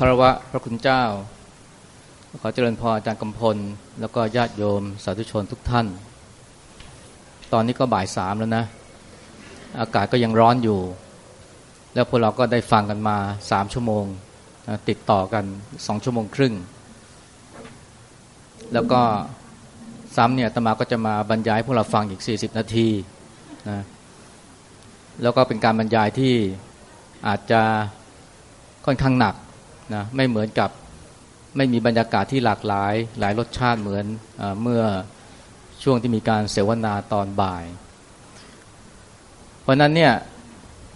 คารวะพระคุณเจ้า ขอเจริญพรอาจารย์กำพล แล้วก็ญาติโยมสาธุชนทุกท่าน ตอนนี้ก็บ่ายสามแล้วนะ อากาศก็ยังร้อนอยู่ แล้วพวกเราก็ได้ฟังกันมาสามชั่วโมง ติดต่อกันสองชั่วโมงครึ่ง แล้วก็ซ้ำเนี่ยตมาก็จะมาบรรยายพวกเราฟังอีก 40 นาทีนะแล้วก็เป็นการบรรยายที่อาจจะค่อนข้างหนัก นะไม่เหมือนกับไม่มีบรรยากาศที่หลากหลาย หลายรสชาติเหมือนอเมื่อช่วงที่มีการเสวนาตอนบ่าย เพราะนั้นเนี่ย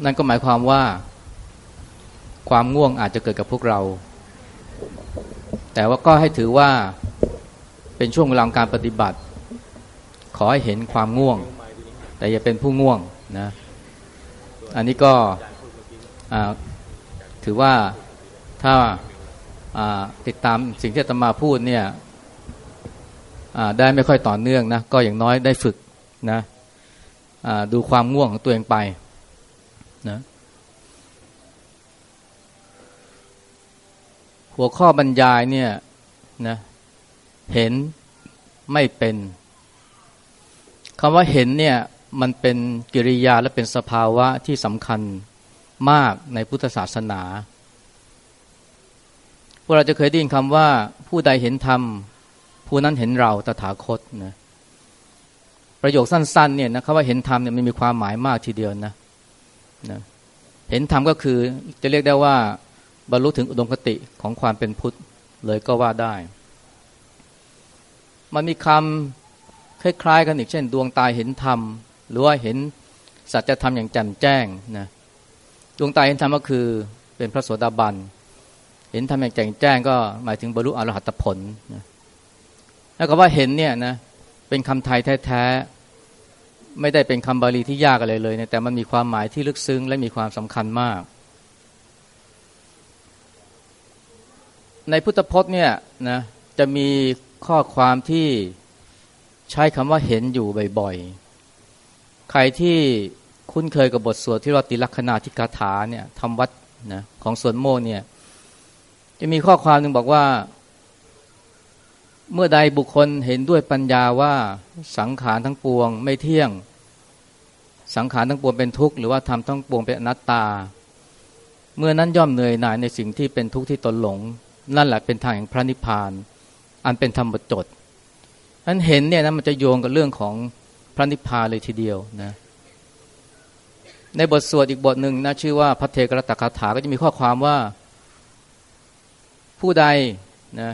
นั่นก็หมายความว่า ความง่วงอาจจะเกิดกับพวกเรา แต่ว่าก็ให้ถือว่าเป็นช่วงเวลาการปฏิบัติ ขอให้เห็นความง่วง แต่อย่าเป็นผู้ง่วงนะอันนี้ก็ถือว่า ถ้าติดตามสิ่งที่ตมาพูดเนี่ยได้ไม่ค่อยต่อเนื่องนะก็อย่างน้อยได้ฝึกนะดูความง่วงของตัวเองไปนะหัวข้อบรรยายเนี่ยนะเห็นไม่เป็นคำว่าเห็นเนี่ยมันเป็นกิริยาและเป็นสภาวะที่สำคัญมากในพุทธศาสนา วกเราจะเคยได้ยินคำว่า ผู้ใดเห็นธรรม ผู้นั้นเห็นเราตถาคตนะประโยคสั้นๆเนี่ยนะคำว่าเห็นธรรมเนี่ยมันมีความหมายมากทีเดียวนะนะเห็นธรรมก็คือจะเรียกได้ว่า บรรลุถึงอุดมคติของความเป็นพุทธเลยก็ว่าได้ มันมีคำคล้ายๆกันอีกเช่น ดวงตาเห็นธรรม หรือว่าเห็นสัจธรรมอย่างแจ่มแจ้งนะดวงตาเห็นธรรมก็คือเป็นพระโสดาบันเเห็นธรรมอย่างแจ่มแจ้งก็หมายถึงบรรลุอรหัตผลนะแล้วก็ว่าเห็นเนี่ยนะเป็นคำไทยแท้ๆไม่ได้เป็นคำบาลีที่ยากอะไรเลยนะแต่มันมีความหมายที่ลึกซึ้งและมีความสำคัญมาก ในพุทธพจน์เนี่ยนะจะมีข้อความที่ใช้คำว่าเห็นอยู่บ่อยๆ ใครที่คุ้นเคยกับบทสวดที่เราติลักษณาธิกาถาเนี่ยทำวัดนะของสวนโมเนี่ย จะมีข้อความหนึ่งบอกว่า เมื่อใดบุคคลเห็นด้วยปัญญาว่าสังขารทั้งปวงไม่เที่ยง สังขารทั้งปวงเป็นทุกข์หรือว่าทำทั้งปวงเป็นอนัตตา เมื่อนั้นย่อมเหนื่อยหน่ายในสิ่งที่เป็นทุกข์ที่ตนหลง นั่นแหละเป็นทางแห่งพระนิพพาน อันเป็นธรรมบทจดนั้นเห็นเนี่ยนะมันจะโยงกับเรื่องของพระนิพพานเลยทีเดียวนะในบทสวดอีกบทหนึ่งนะชื่อว่าพระเทกรตคาถาก็จะมีข้อความว่า ผู้ใดนะ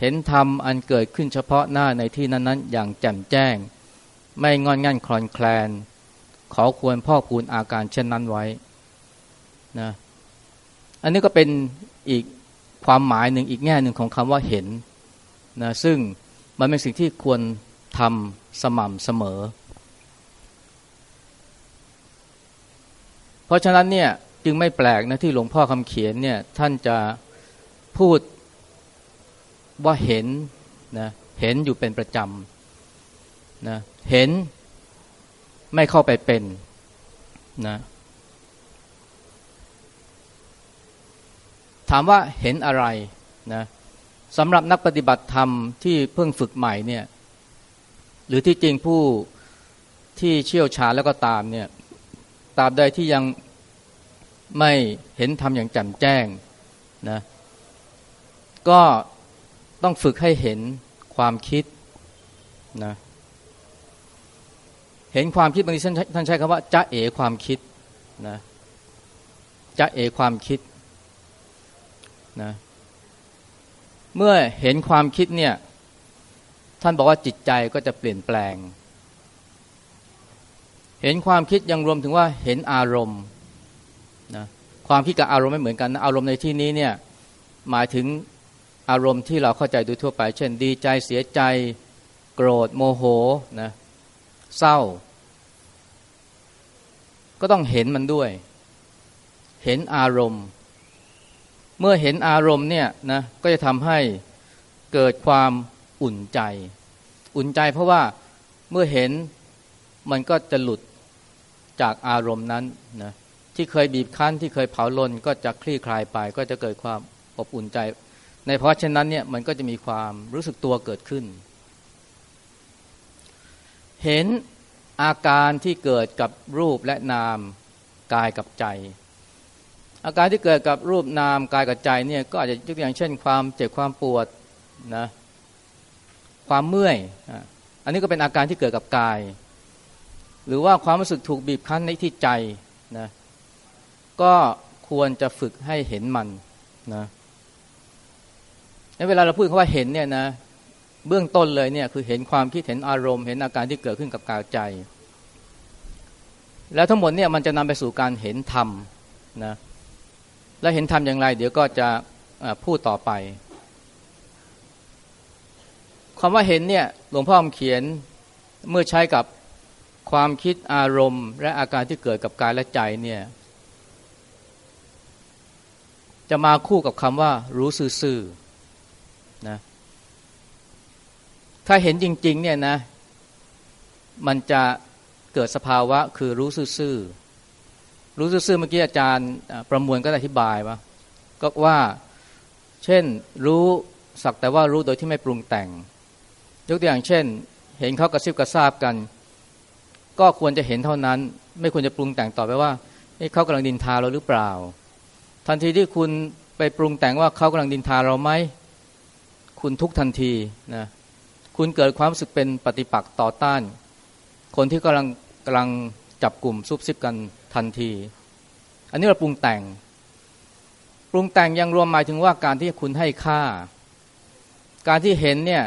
เห็นธรรมอันเกิดขึ้นเฉพาะหน้าในที่นั้นๆ อย่างแจ่มแจ้ง ไม่งอนงันคลอนแคลน ขอควรพ่อคูณอาการเช่นนั้นไว้นะอันนี้ก็เป็นอีกความหมายหนึ่งอีกแง่หนึ่งของคำว่าเห็นนะซึ่งมันเป็นสิ่งที่ควรทำสม่ำเสมอ เพราะฉะนั้นเนี่ยจึงไม่แปลกนะที่หลวงพ่อคำเขียนเนี่ยท่านจะ พูดว่าเห็นนะเห็นอยู่เป็นประจำนะเห็นไม่เข้าไปเป็นนะถามว่าเห็นอะไรนะสำหรับนักปฏิบัติธรรมที่เพิ่งฝึกใหม่เนี่ยหรือที่จริงผู้ที่เชี่ยวชาญแล้วก็ตามเนี่ยตาบใดที่ยังไม่เห็นทำอย่างแจ่มแจ้งนะ ก็ต้องฝึกให้เห็นความคิดนะเห็นความคิดบางทีท่านใช้คำว่าจะเอความคิดนะจะเอความคิดนะเมื่อเห็นความคิดเนี่ยท่านบอกว่าจิตใจก็จะเปลี่ยนแปลง เห็นความคิดยังรวมถึงว่าเห็นอารมณ์นะความคิดกับอารมณ์ไม่เหมือนกันนะอารมณ์ในที่นี้เนี่ยหมายถึง อารมณ์ที่เราเข้าใจโดยทั่วไป เช่นดีใจเสียใจ โกรธโมโหนะเศร้า ก็ต้องเห็นมันด้วย เห็นอารมณ์ เมื่อเห็นอารมณ์เนี่ยนะก็จะทำให้เกิดความอุ่นใจ อุ่นใจเพราะว่าเมื่อเห็นมันก็จะหลุดจากอารมณ์นั้นนะที่เคยบีบคั้นที่เคยเผาลนก็จะคลี่คลายไป ก็จะเกิดความอบอุ่นใจ ในเพราะฉะนั้นเนี่ยมันก็จะมีความรู้สึกตัวเกิดขึ้น เห็นอาการที่เกิดกับรูปและนามกายกับใจ อาการที่เกิดกับรูปนามกายกับใจเนี่ยก็อาจจะยกตัวอย่างเช่น ความเจ็บความปวดนะความเมื่อย อันนี้ก็เป็นอาการที่เกิดกับกาย หรือว่าความรู้สึกถูกบีบคั้นในที่ใจนะก็ควรจะฝึกให้เห็นมันนะ เวลาเราพูดคำว่าเห็นเนี่ยนะเบื้องต้นเลยเนี่ยคือเห็นความคิดเห็นอารมณ์ เห็นอาการที่เกิดขึ้นกับกายใจ แล้วทั้งหมดเนี่ยมันจะนำไปสู่การเห็นธรรมนะและเห็นธรรมอย่างไร เดี๋ยวก็จะพูดต่อไปคำว่าเห็นเนี่ยหลวงพ่อเขียนเมื่อใช้กับความคิดอารมณ์ และอาการที่เกิดกับกายและใจเนี่ยจะมาคู่กับคำว่ารู้ซื่อๆนะ ถ้าเห็นจริง ๆ เนี่ยนะ มันจะเกิดสภาวะคือรู้ซื่อๆรู้ซื่อๆเมื่อกี้อาจารย์ประมวลก็อธิบายว่าก็ว่าเช่นรู้สักแต่ว่ารู้โดยที่ไม่ปรุงแต่ง ยกตัวอย่างเช่น เห็นเขากระซิบกระซาบกัน ก็ควรจะเห็นเท่านั้น ไม่ควรจะปรุงแต่งต่อไปว่าเขากำลังดินทาเราหรือเปล่า ทันทีที่คุณไปปรุงแต่งว่าเขากำลังดินทาเราไหมคุณทุกทันทีนะ คุณเกิดความรู้สึกเป็นปฏิปักษ์ต่อต้าน คนที่กำลังกำลังจับกลุ่มซุบซิบกันทันที อันนี้เราปรุงแต่ง ปรุงแต่งยังรวมหมายถึงว่าการที่คุณให้ค่า การที่เห็นเนี่ย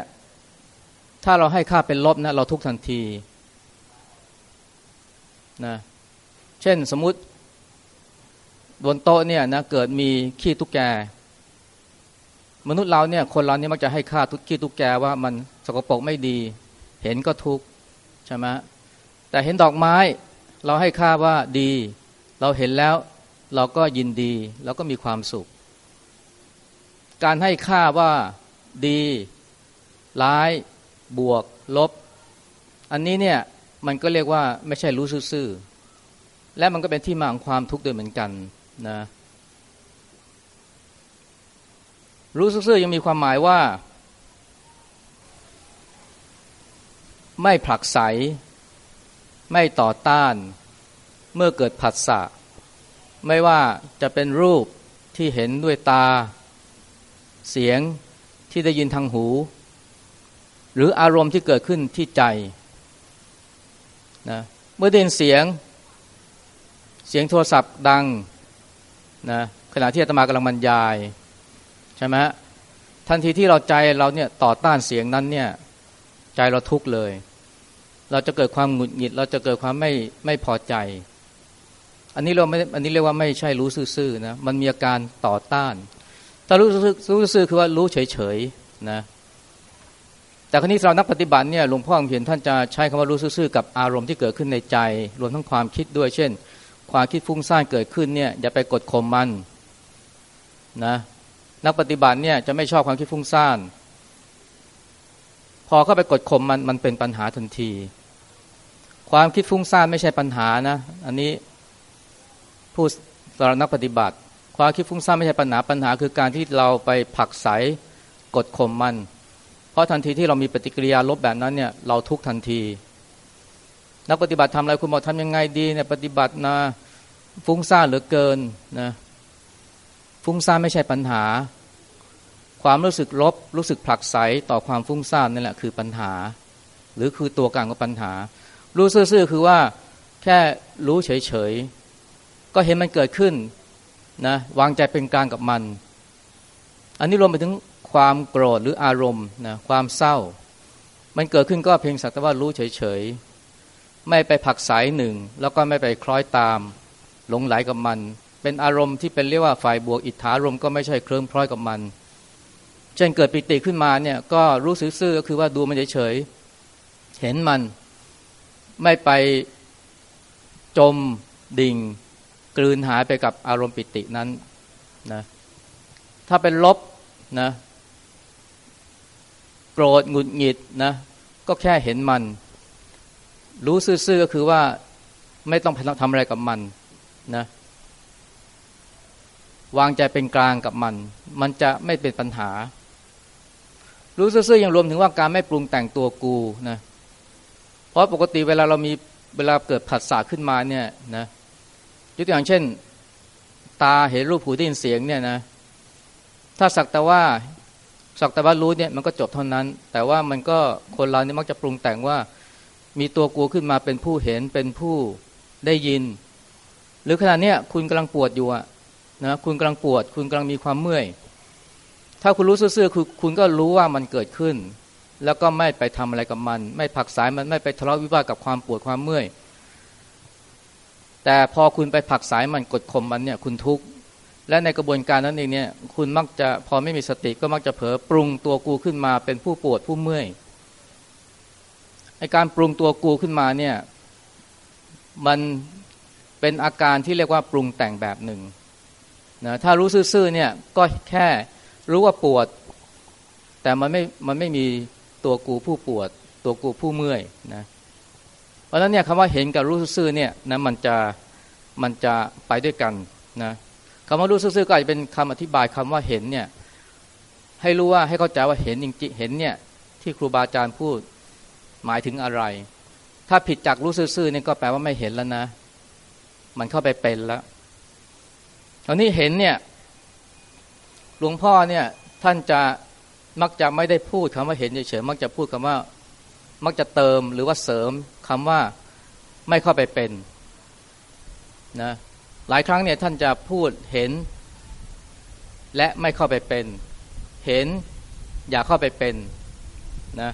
ถ้าเราให้ค่าเป็นลบนะเราทุกทันทีนะเช่นสมมติบนโต๊ะเนี่ยนะเกิดมีขี้ตุ๊กแก มนุษย์เราเนี่ยคนเราเนี่ยมักจะให้ค่าทุกขี้ตุ๊กแกว่ามันสกปรกไม่ดี เห็นก็ทุกใช่ไหมแต่เห็นดอกไม้เราให้ค่าว่าดี เราเห็นแล้วเราก็ยินดีเราก็มีความสุข การให้ค่าว่าดี ร้าย บวก ลบ อันนี้เนี่ยมันก็เรียกว่าไม่ใช่รู้ซื่อและมันก็เป็นที่มาของความทุกข์ด้วยเหมือนกันนะ รู้ซื่อยังมีความหมายว่า ไม่ผลักไส ไม่ต่อต้าน เมื่อเกิดผัสสะ ไม่ว่าจะเป็นรูปที่เห็นด้วยตา เสียงที่ได้ยินทางหู หรืออารมณ์ที่เกิดขึ้นที่ใจนะเมื่อได้ยินเสียง เสียงโทรศัพท์ดังนะขณะที่อาตมากำลังบรรยาย ใช่ไหมทันทีที่เราใจเราเนี่ยต่อต้านเสียงนั้นเนี่ยใจเราทุกข์เลย เราจะเกิดความหงุดหงิด เราจะเกิดความไม่ไม่พอใจ อันนี้เราไม่อันนี้เรียกว่าไม่ใช่รู้ซื่อๆนะมันมีอาการต่อต้านถ้ารู้ซื่อคือว่ารู้เฉยๆนะแต่ครนี้เรานักปฏิบัติเนี่ยหลวงพ่อเห็นท่านจะใช้คำว่ารู้ซื่อกับอารมณ์ที่เกิดขึ้นในใจ รวมทั้งความคิดด้วย เช่น ความคิดฟุ้งซ่านเกิดขึ้นเนี่ยอย่าไปกดข่มมันนะ นักปฏิบัติเนี่ยจะไม่ชอบความคิดฟุ้งซ่าน พอเข้าไปกดข่มมันมันเป็นปัญหาทันที ความคิดฟุ้งซ่านไม่ใช่ปัญหานะ อันนี้ผู้สำหรับนักปฏิบัติ ความคิดฟุ้งซ่านไม่ใช่ปัญหาปัญหา คือการที่เราไปผักใสกดข่มมัน เพราะทันทีที่เรามีปฏิกิริยาลบแบบนั้นเนี่ยเราทุกทันที นักปฏิบัติทำอะไรคุณบอกทำยังไงดีเนี่ยปฏิบัตินะฟุ้งซ่านเหลือเกินนะ ฟุ้งซ่านไม่ใช่ปัญหา ความรู้สึกลบ รู้สึกผลักไสต่อความฟุ้งซ่านนี่แหละคือปัญหา หรือคือตัวกลางของปัญหา รู้ซื่อๆคือว่าแค่รู้เฉยๆ ก็เห็นมันเกิดขึ้นนะวางใจเป็นกลางกับมัน อันนี้รวมไปถึงความโกรธหรืออารมณ์นะความเศร้า มันเกิดขึ้นก็เพียงสักแต่ว่ารู้เฉยๆ ไม่ไปผักสายหนึ่ง แล้วก็ไม่ไปคล้อยตาม หลงไหลกับมัน เป็นอารมณ์ที่เป็นเรียกว่าฝ่ายบวกอิทธารมก็ไม่ใช่เคลิ้มพล้อยกับมัน เช่นเกิดปิติขึ้นมาเนี่ยก็รู้ซื่อๆก็คือว่าดูมันเฉยๆเห็นมันไม่ไปจมดิ่ง กลืนหายไปกับอารมณ์ปิตินั้นนะถ้าเป็นลบนะโกรธหงุดหงิดนะก็แค่เห็นมัน รู้ซื่อๆก็คือว่าไม่ต้องทำอะไรกับมันนะ วางใจเป็นกลางกับมัน มันจะไม่เป็นปัญหา รู้ซื่อๆยังรวมถึงว่าการไม่ปรุงแต่งตัวกูนะเพราะปกติเวลาเรามีเวลาเกิดผัสสะขึ้นมาเนี่ยนะยกตัวอย่างเช่น ตาเห็นรูปหูได้ยินเสียงเนี่ยนะถ้าสักแต่ว่าสักแต่ว่ารู้เนี่ยมันก็จบเท่านั้น แต่ว่ามันก็คนเราเนี่ยมักจะปรุงแต่งว่า มีตัวกูขึ้นมาเป็นผู้เห็นเป็นผู้ได้ยิน หรือขณะเนี้ยคุณกำลังปวดอยู่อะ นะคุณกำลังปวด คุณกำลังมีความเมื่อย ถ้าคุณรู้ซื่อๆคือคุณก็รู้ว่ามันเกิดขึ้น แล้วก็ไม่ไปทำอะไรกับมัน ไม่ผักสายมันไม่ไปทะเลาะวิวาทกับความปวดความเมื่อย แต่พอคุณไปผักสายมันกดข่มมันเนี่ยคุณทุกข์และในกระบวนการนั้นเองเนี่ยคุณมักจะพอไม่มีสติก็มักจะเผลอปรุงตัวกูขึ้นมาเป็นผู้ปวดผู้เมื่อยในการปรุงตัวกูขึ้นมาเนี่ยมันเป็นอาการที่เรียกว่าปรุงแต่งแบบหนึ่ง นะถ้ารู้ซื่อๆเนี่ยก็แค่รู้ว่าปวด แต่มันไม่มันไม่มีตัวกูผู้ปวด ตัวกูผู้เมื่อยนะเพราะฉะนั้นเนี่ยคำว่าเห็นกับรู้ซื่อเนี่ยนะมันจะมันจะไปด้วยกันนะคำว่ารู้ซื่อๆก็อาจจะเป็นคำอธิบายคำว่าเห็นเนี่ยให้รู้ว่าให้เข้าใจว่าเห็นจริงๆเห็นเนี่ยที่ครูบาอาจารย์พูดหมายถึงอะไร ถ้าผิดจากรู้ซื่อๆนี่ยก็แปลว่าไม่เห็นแล้วนะ มันเข้าไปเป็นแล้ว อนนี้เห็นเนี่ยหลวงพ่อเนี่ยท่านจะมักจะไม่ได้พูดคำว่าเห็นเฉยๆมักจะพูดคำว่า มักจะเติมหรือว่าเสริมคำว่าไม่เข้าไปเป็นนะหลายครั้งเนี่ยท่านจะพูดเห็น และไม่เข้าไปเป็น เห็นอย่าเข้าไปเป็นนะ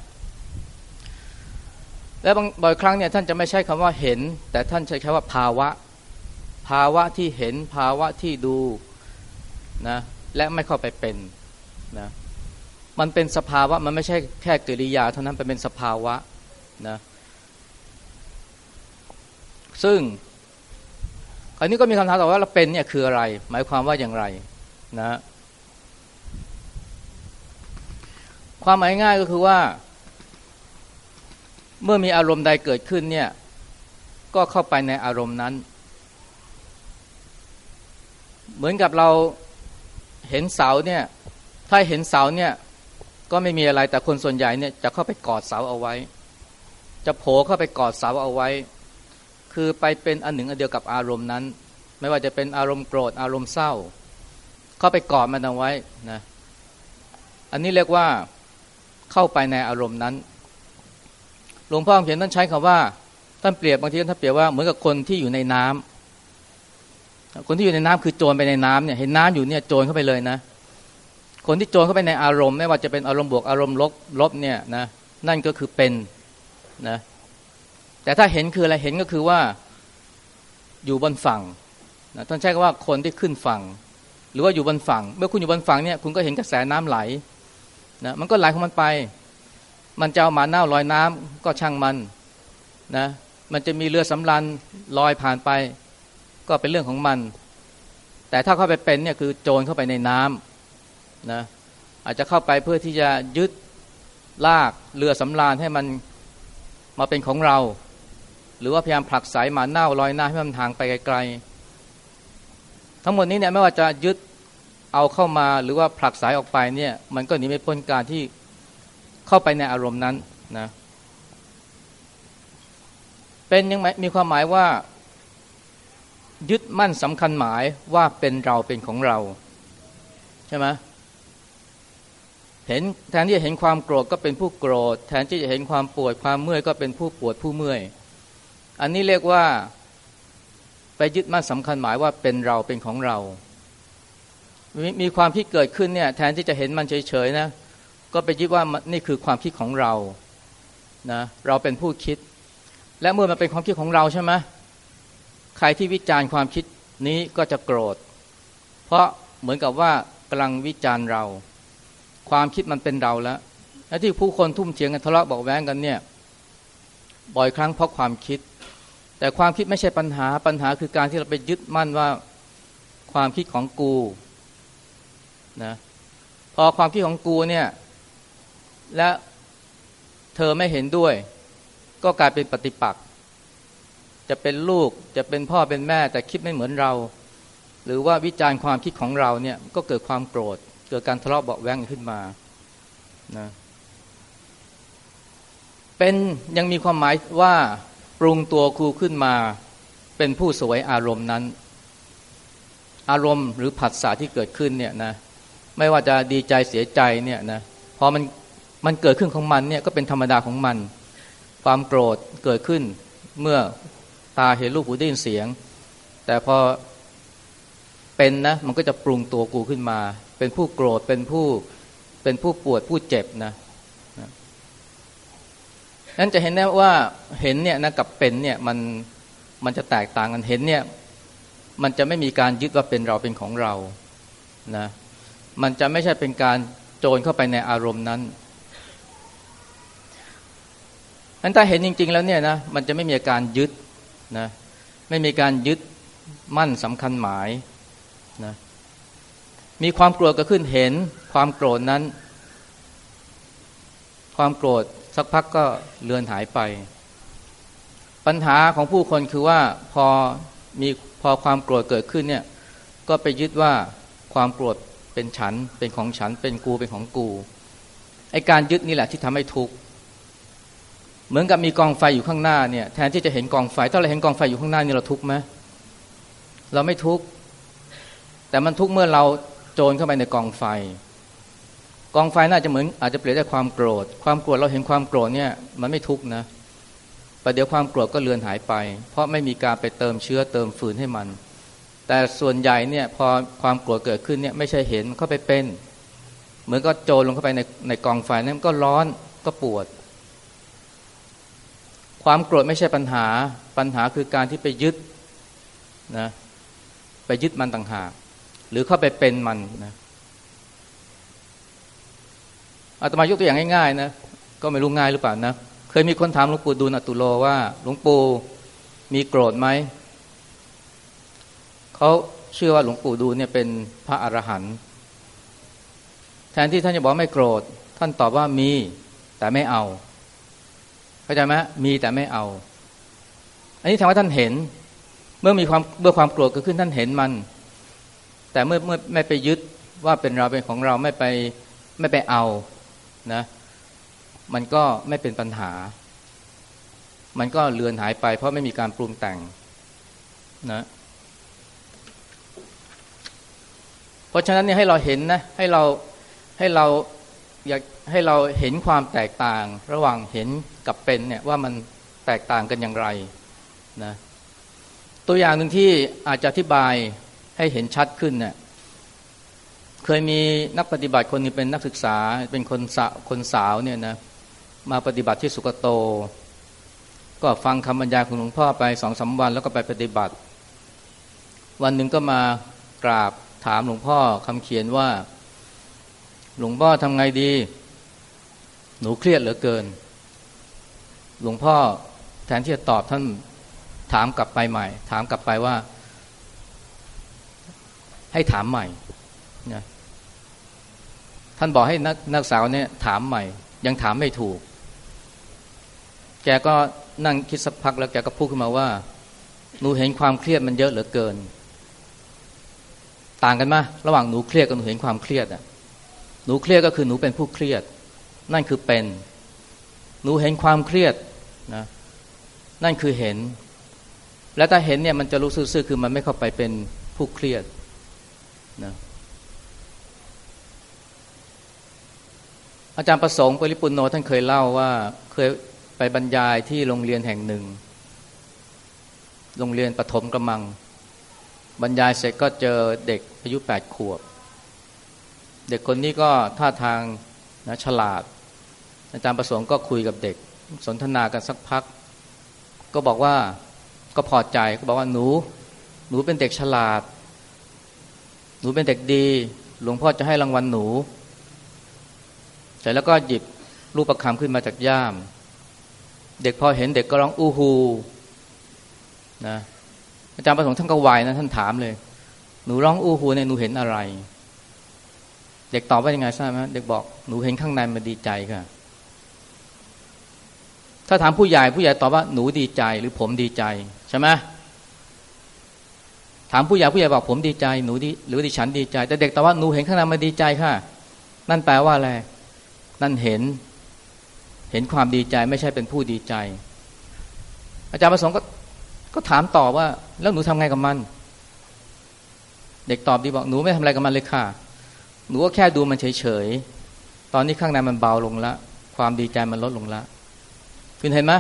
และบางบ่อยครั้งเนี่ยท่านจะไม่ใช้คำว่าเห็น แต่ท่านใช้คำว่าภาวะ ภาวะที่เห็นภาวะที่ดูนะและไม่เข้าไปเป็นนะมันเป็นสภาวะมันไม่ใช่แค่กิริยาเท่านั้นเป็นสภาวะนะซึ่งอันนี้ก็มีคำถามต่อว่าเราเป็นเนี่ยคืออะไร หมายความว่าอย่างไรนะความหมายง่ายก็คือว่า เมื่อมีอารมณ์ใดเกิดขึ้นเนี่ยก็เข้าไปในอารมณ์นั้น เหมือนกับเราเห็นเสาเนี่ย ถ้าเห็นเสาเนี่ย ก็ไม่มีอะไรแต่คนส่วนใหญ่เนี่ยจะเข้าไปกอดเสาเอาไว้ จะโผล่เข้าไปกอดเสาเอาไว้ คือไปเป็นอันหนึ่งอันเดียวกับอารมณ์นั้น ไม่ว่าจะเป็นอารมณ์โกรธอารมณ์เศร้า เข้าไปกอดมันเอาไว้นะอันนี้เรียกว่าเข้าไปในอารมณ์นั้นหลวงพ่อเขียนท่านใช้คำว่าท่านเปรียบบางทีท่านเปรียบว่าเหมือนกับคนที่อยู่ในน้ำ คนที่อยู่ในน้ำคือโจรไปในน้ำเนี่ยเห็นน้ำอยู่เนี่ยโจรเข้าไปเลยนะ คนที่โจรเข้าไปในอารมณ์ ไม่ว่าจะเป็นอารมณ์บวกอารมณ์ลบลบเนี่ยนะนั่นก็คือเป็นนะแต่ถ้าเห็นคืออะไรเห็นก็คือว่าอยู่บนฝั่งนะท่านใช้คำว่าคนที่ขึ้นฝั่ง หรือว่าอยู่บนฝั่ง เมื่อคุณอยู่บนฝั่งเนี่ยคุณก็เห็นกระแสน้ำไหลนะมันก็ไหลของมันไป มันจะเอาหมาเน่าลอยน้ำก็ช่างมันนะมันจะมีเรือสำรันลอยผ่านไป ก็เป็นเรื่องของมัน แต่ถ้าเข้าไปเป็นเนี่ยคือโจรเข้าไปในน้ำนะอาจจะเข้าไปเพื่อที่จะยึดลากเรือสำราญให้มันมาเป็นของเรา หรือว่าพยายามผลักสายหมาเน่าลอยหน้ำให้มันทางไปไกลๆทั้งหมดนี้เนี่ยไม่ว่าจะยึดเอาเข้ามาหรือว่าผลักสายออกไปเนี่ย มันก็หนีไม่พ้นการที่เข้าไปในอารมณ์นั้นนะเป็นยังไงมีความหมายว่า ยึดมั่นสำคัญหมายว่าเป็นเราเป็นของเรา ใช่ไหมเห็นแทนที่จะเห็นความโกรธก็เป็นผู้โกรธ แทนที่จะเห็นความปวดความเมื่อยก็เป็นผู้ปวดผู้เมื่อย อันนี้เรียกว่าไปยึดมั่นสำคัญหมายว่าเป็นเราเป็นของเรา มีความคิดเกิดขึ้นเนี่ยแทนที่จะเห็นมันเฉยๆนะก็ไปยึดว่านี่คือความคิดของเรานะเราเป็นผู้คิด และเมื่อมันเป็นความคิดของเราใช่ไหม ใครที่วิจารณ์ความคิดนี้ก็จะโกรธ เพราะเหมือนกับว่ากำลังวิจารณ์เรา ความคิดมันเป็นเราแล้วและที่ผู้คนทุ่มเถียงกันทะเลาะบอกแว้งกันเนี่ยบ่อยครั้งเพราะความคิด แต่ความคิดไม่ใช่ปัญหาปัญหาคือการที่เราไปยึดมั่นว่าความคิดของกูนะพอความคิดของกูเนี่ยและเธอไม่เห็นด้วย ก็กลายเป็นปฏิปักษ์ จะเป็นลูกจะเป็นพ่อเป็นแม่แต่คิดไม่เหมือนเรา หรือว่าวิจารณ์ความคิดของเราเนี่ยก็เกิดความโกรธ เกิดการทะเลาะเบาแวงขึ้นมานะเป็นยังมีความหมายว่าปรุงตัวครูขึ้นมา เป็นผู้สวยอารมณ์นั้น อารมณ์หรือผัสสะที่เกิดขึ้นเนี่ยนะไม่ว่าจะดีใจเสียใจเนี่ยนะพอมันมันเกิดขึ้นของมันเนี่ยก็เป็นธรรมดาของมัน ความโกรธเกิดขึ้นเมื่อ ตาเห็นรูปหูได้ยินเสียง แต่พอเป็นนะมันก็จะปรุงตัวกูขึ้นมา เป็นผู้โกรธเป็นผู้เป็นผู้ปวดผู้เจ็บนะนั้นจะเห็นได้ว่าเห็นเนี่ยนะกับเป็นเนี่ยมันมันจะแตกต่างกันเห็นเนี่ยมันจะไม่มีการยึดว่าเป็นเราเป็นของเรานะมันจะไม่ใช่เป็นการโจรเข้าไปในอารมณ์นั้นนั้นถ้าเห็นจริง ๆ แล้วเนี่ยนะมันจะไม่มีการยึด นะไม่มีการยึดมั่นสำคัญหมายนะมีความโกรธก็ขึ้นเห็นความโกรธนั้น ความโกรธสักพักก็เลือนหายไป ปัญหาของผู้คนคือว่าพอมีพอความโกรธเกิดขึ้นเนี่ยก็ไปยึดว่าความโกรธเป็นฉันเป็นของฉันเป็นกูเป็นของกูไอการยึดนี่แหละที่ทำให้ทุกข์ มือนกับมีกองไฟอยู่ข้างหน้าเนี่ยแทนที่จะเห็นกองไฟถ้าเราเห็นกองไฟอยู่ข้างหน้านี่เราทุกข์ไหมเราไม่ทุกข์แต่มันทุกข์เมื่อเราโจรเข้าไปในกองไฟ กองไฟน่าจะเหมือนอาจจะเปลี่ยนได้ความโกรธ ความโกรธเราเห็นความโกรธเนี่ยมันไม่ทุกข์นะประเดี๋ยวความโกรธก็เลือนหายไป เพราะไม่มีการไปเติมเชื้อเติมฟืนให้มัน แต่ส่วนใหญ่เนี่ยพอความโกรธเกิดขึ้นเนี่ยไม่ใช่เห็นเข้าไปเป็น เหมือนก็โจรลงเข้าไปในในกองไฟนั้นก็ร้อนก็ปวด ความโกรธไม่ใช่ปัญหา ปัญหาคือการที่ไปยึดนะไปยึดมันต่างหาก หรือเข้าไปเป็นมันนะอาตมายกตัวอย่างง่ายๆนะก็ไม่รู้ง่ายหรือเปล่านะเคยมีคนถามหลวงปู่ดูลอตุโลว่าหลวงปู่มีโกรธไหมเขาเชื่อว่าหลวงปู่ดูลเนี่ยเป็นพระอรหันต์แทนที่ท่านจะบอกไม่โกรธ ท่านตอบว่ามีแต่ไม่เอา เข้าใจไหมมีแต่ไม่เอา อันนี้แสดว่าท่านเห็น เมื่อมีความเมื่อความโกรธเกิดขึ้นท่านเห็นมัน แต่เมื่อเมื่อไม่ไปยึดว่าเป็นเราเป็นของเราไม่ไปไม่ไปเอานะ มันก็ไม่เป็นปัญหา มันก็เลือนหายไป เพราะไม่มีการปรุงแต่งนะเพราะฉะนั้นเนี่ยให้เราเห็นนะ ให้เราให้เราอยาก ให้เราเห็นความแตกต่าง ระหว่างเห็นกับเป็นเนี่ยว่ามันแตกต่างกันอย่างไรนะตัวอย่างหนึ่งที่อาจจะอธิบายให้เห็นชัดขึ้นเนี่ยเคยมีนักปฏิบัติคนนึงเป็นนักศึกษาเป็นคนสาคนสาวเนี่ยนะมาปฏิบัติที่สุกโต ก็ฟังคำบรรยายของหลวงพ่อไปสองสาวัน แล้วก็ไปปฏิบัติ วันหนึ่งก็มากราบถามหลวงพ่อคำเขียนว่า หลวงพ่อทำไงดี หนูเครียดเหลือเกิน หลวงพ่อแทนที่จะตอบท่านถามกลับไปใหม่ ถามกลับไปว่า ให้ถามใหม่นะท่านบอกให้นักนักสาวเนี่ยถามใหม่ ยังถามไม่ถูก แกก็นั่งคิดสักพักแล้วแกก็พูดขึ้นมาว่า หนูเห็นความเครียดมันเยอะเหลือเกิน ต่างกันไหมระหว่างหนูเครียดกับหนูเห็นความเครียดอะหนูเครียดก็คือหนูเป็นผู้เครียด นั่นคือเป็น หนูเห็นความเครียดนะนั่นคือเห็น และถ้าเห็นเนี่ยมันจะรู้ซื่อๆคือมันไม่เข้าไปเป็นผู้เครียดนะอาจารย์ประสงค์ปริปุนโนท่านเคยเล่าว่าเคยไปบรรยายที่โรงเรียนแห่งหนึ่ง โรงเรียนปฐมกำมัง บรรยายเสร็จก็เจอเด็กอายุแปดขวบ เด็กคนนี้ก็ท่าทางนะฉลาด อาจารย์ประสงค์ก็คุยกับเด็ก สนทนากันสักพัก ก็บอกว่าก็พอใจก็บอกว่าหนู หนูเป็นเด็กฉลาด หนูเป็นเด็กดี หลวงพ่อจะให้รางวัลหนูเสร็จแล้วก็หยิบรูปประคำขึ้นมาจากย่าม เด็กพอเห็นเด็กก็ร้องอู้ฮูนะอาจารย์ประสงค์ท่านก็วายนะท่านถามเลย หนูร้องอู้ฮูเนี่ยหนูเห็นอะไร เด็กตอบว่ายังไงทราบไหมเด็กบอกหนูเห็นข้างในมันดีใจค่ะ ถ้าถามผู้ใหญ่ผู้ใหญ่ตอบว่าหนูดีใจหรือผมดีใจใช่ไหมถามผู้ใหญ่ผู้ใหญ่บอกผมดีใจหนูดีหรือดิฉันดีใจ แต่เด็กตอบว่าหนูเห็นข้างในมันดีใจค่ะ นั่นแปลว่าอะไรนั่นเห็น เห็นความดีใจไม่ใช่เป็นผู้ดีใจ อาจารย์ประสงค์ก็ก็ถามต่อว่า แล้วหนูทำไงกับมัน เด็กตอบดีบอกหนูไม่ทำอะไรกับมันเลยค่ะ หนูก็แค่ดูมันเฉยๆตอนนี้ข้างในมันเบาลงละ ความดีใจมันลดลงละ คุณเห็นไหม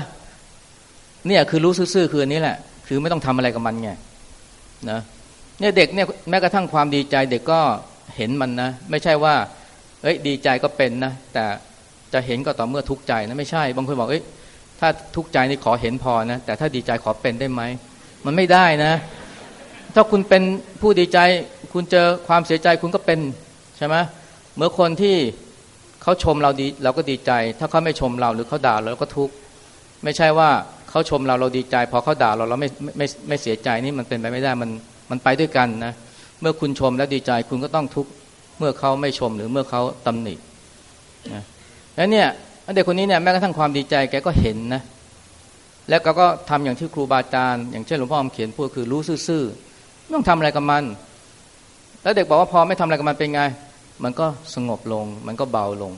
เนี่ยคือรู้ซื่อๆคืออันนี้แหละ คือไม่ต้องทำอะไรกับมันไงนะเนี่ยเด็กเนี่ยแม้กระทั่งความดีใจเด็กก็เห็นมันนะไม่ใช่ว่า เอ้ยดีใจก็เป็นนะแต่จะเห็นก็ต่อเมื่อทุกข์ใจนะไม่ใช่ บางคนบอกเอ้ยถ้าทุกข์ใจนี่ขอเห็นพอนะแต่ถ้าดีใจขอเป็นได้ไหมมันไม่ได้นะ ถ้าคุณเป็นผู้ดีใจ คุณเจอความเสียใจคุณก็เป็นใช่ไหมเมื่อคนที่เขาชมเราดีเราก็ดีใจ ถ้าเขาไม่ชมเราหรือเขาด่าเราก็ทุกข์ ไม่ใช่ว่าเขาชมเราเราดีใจ พอเขาด่าเราเราไม่ไม่ไม่เสียใจนี่มันเป็นไปไม่ได้มันมันไปด้วยกันนะเมื่อคุณชมแล้วดีใจคุณก็ต้องทุกข์เมื่อเขาไม่ชมหรือเมื่อเขาตำหนินะแล้วเนี่ยเด็กคนนี้เนี่ยแม้กระทั่งความดีใจแกก็เห็นนะแล้วก็ก็ทำอย่างที่ครูบาอาจารย์อย่างเช่นหลวงพ่อเขียนพูดคือรู้ซื่อๆไม่ต้องทำอะไรกับมัน แล้วเด็กบอกว่าพอไม่ทำอะไรกับมันเป็นไง มันก็สงบลง มันก็เบาลง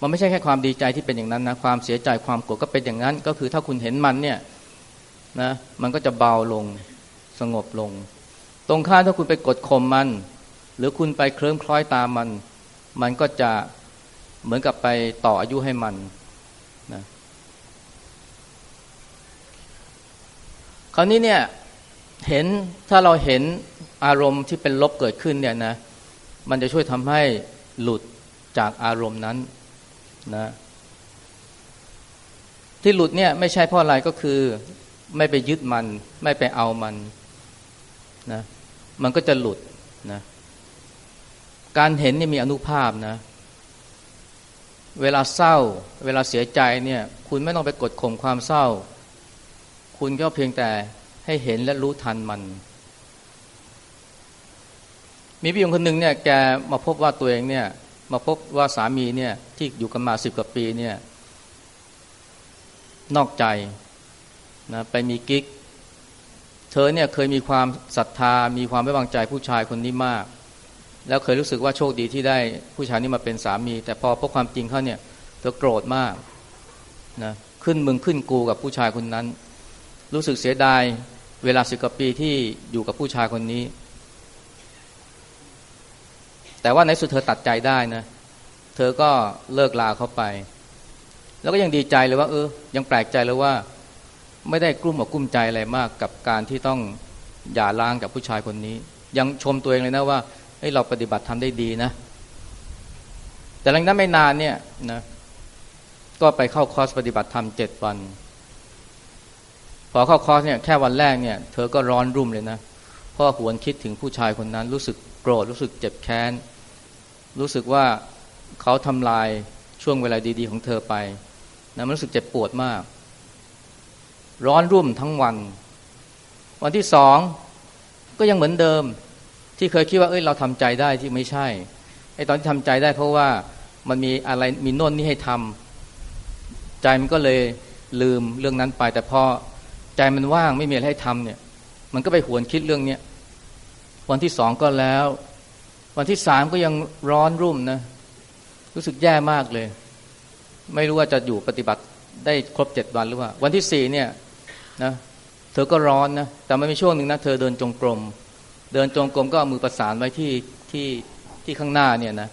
มันไม่ใช่แค่ความดีใจที่เป็นอย่างนั้นนะความเสียใจความโกรธก็เป็นอย่างนั้น ก็คือถ้าคุณเห็นมันเนี่ยนะมันก็จะเบาลงสงบลง ตรงข้ามถ้าคุณไปกดข่มมัน หรือคุณไปเคลิ้มคล้อยตามมัน มันก็จะเหมือนกับไปต่ออายุให้มันนะคราวนี้เนี่ยเห็นถ้าเราเห็นอารมณ์ที่เป็นลบเกิดขึ้นเนี่ยนะมันจะช่วยทำให้หลุดจากอารมณ์นั้น นะที่หลุดเนี่ยไม่ใช่เพราะอะไรก็คือ ไม่ไปยึดมัน ไม่ไปเอามันนะมันก็จะหลุดนะการเห็นนี่มีอนุภาพนะ เวลาเศร้า เวลาเสียใจเนี่ย คุณไม่ต้องไปกดข่มความเศร้า คุณก็เพียงแต่ให้เห็นและรู้ทันมัน มีพี่หญิงคนหนึ่งเนี่ยแกมาพบว่าตัวเองเนี่ย มาพบว่าสามีเนี่ยที่อยู่กันมาสิบกว่าปีเนี่ยนอกใจนะไปมีกิ๊ก เธอเนี่ยเคยมีความศรัทธา มีความไว้วางใจผู้ชายคนนี้มาก แล้วเคยรู้สึกว่าโชคดีที่ได้ผู้ชายนี้มาเป็นสามี แต่พอพบความจริงเขาเนี่ยเธอโกรธมากนะขึ้นมึงขึ้นกูกับผู้ชายคนนั้น รู้สึกเสียดายเวลาสิบกว่าปีที่อยู่กับผู้ชายคนนี้ แต่ว่าในสุดเธอตัดใจได้นะเธอก็เลิกลาเขาไป แล้วก็ยังดีใจเลยว่า เออ ยังแปลกใจเลยว่า ไม่ได้กลุ้มอกกุ้มใจอะไรมากกับการที่ต้องหย่าร้างกับผู้ชายคนนี้ ยังชมตัวเองเลยนะว่าเฮ้ยเราปฏิบัติทำได้ดีนะ แต่หลังนั้นไม่นานเนี่ยนะก็ไปเข้าคอร์สปฏิบัติธรรมเจ็ดวัน พอเข้าคอร์สเนี่ยแค่วันแรกเนี่ย เธอก็ร้อนรุ่มเลยนะเพราะหวนคิดถึงผู้ชายคนนั้นรู้สึก โกรธรู้สึกเจ็บแค้น รู้สึกว่าเขาทำลายช่วงเวลาดี ๆ ของเธอไปนะมันรู้สึกเจ็บปวดมาก ร้อนรุ่มทั้งวัน วันที่สองก็ยังเหมือนเดิม ที่เคยคิดว่าเอ้ยเราทำใจได้ที่ไม่ใช่ไอ้ตอนที่ทำใจได้เพราะว่ามันมีอะไรมีโน่นนี่ให้ทำใจมันก็เลยลืมเรื่องนั้นไป แต่พอใจมันว่างไม่มีอะไรให้ทำเนี่ย มันก็ไปหวนคิดเรื่องเนี้ย วันที่สองก็แล้ว วันที่สามก็ยังร้อนรุ่มนะ รู้สึกแย่มากเลย ไม่รู้ว่าจะอยู่ปฏิบัติได้ครบเจ็ดวันหรือว่า วันที่สี่เนี่ยนะเธอก็ร้อนนะ แต่ไม่มีช่วงหนึ่งนะเธอเดินจงกรม เดินจงกรมก็เอามือประสานไว้ที่ที่ที่ข้างหน้าเนี่ยนะ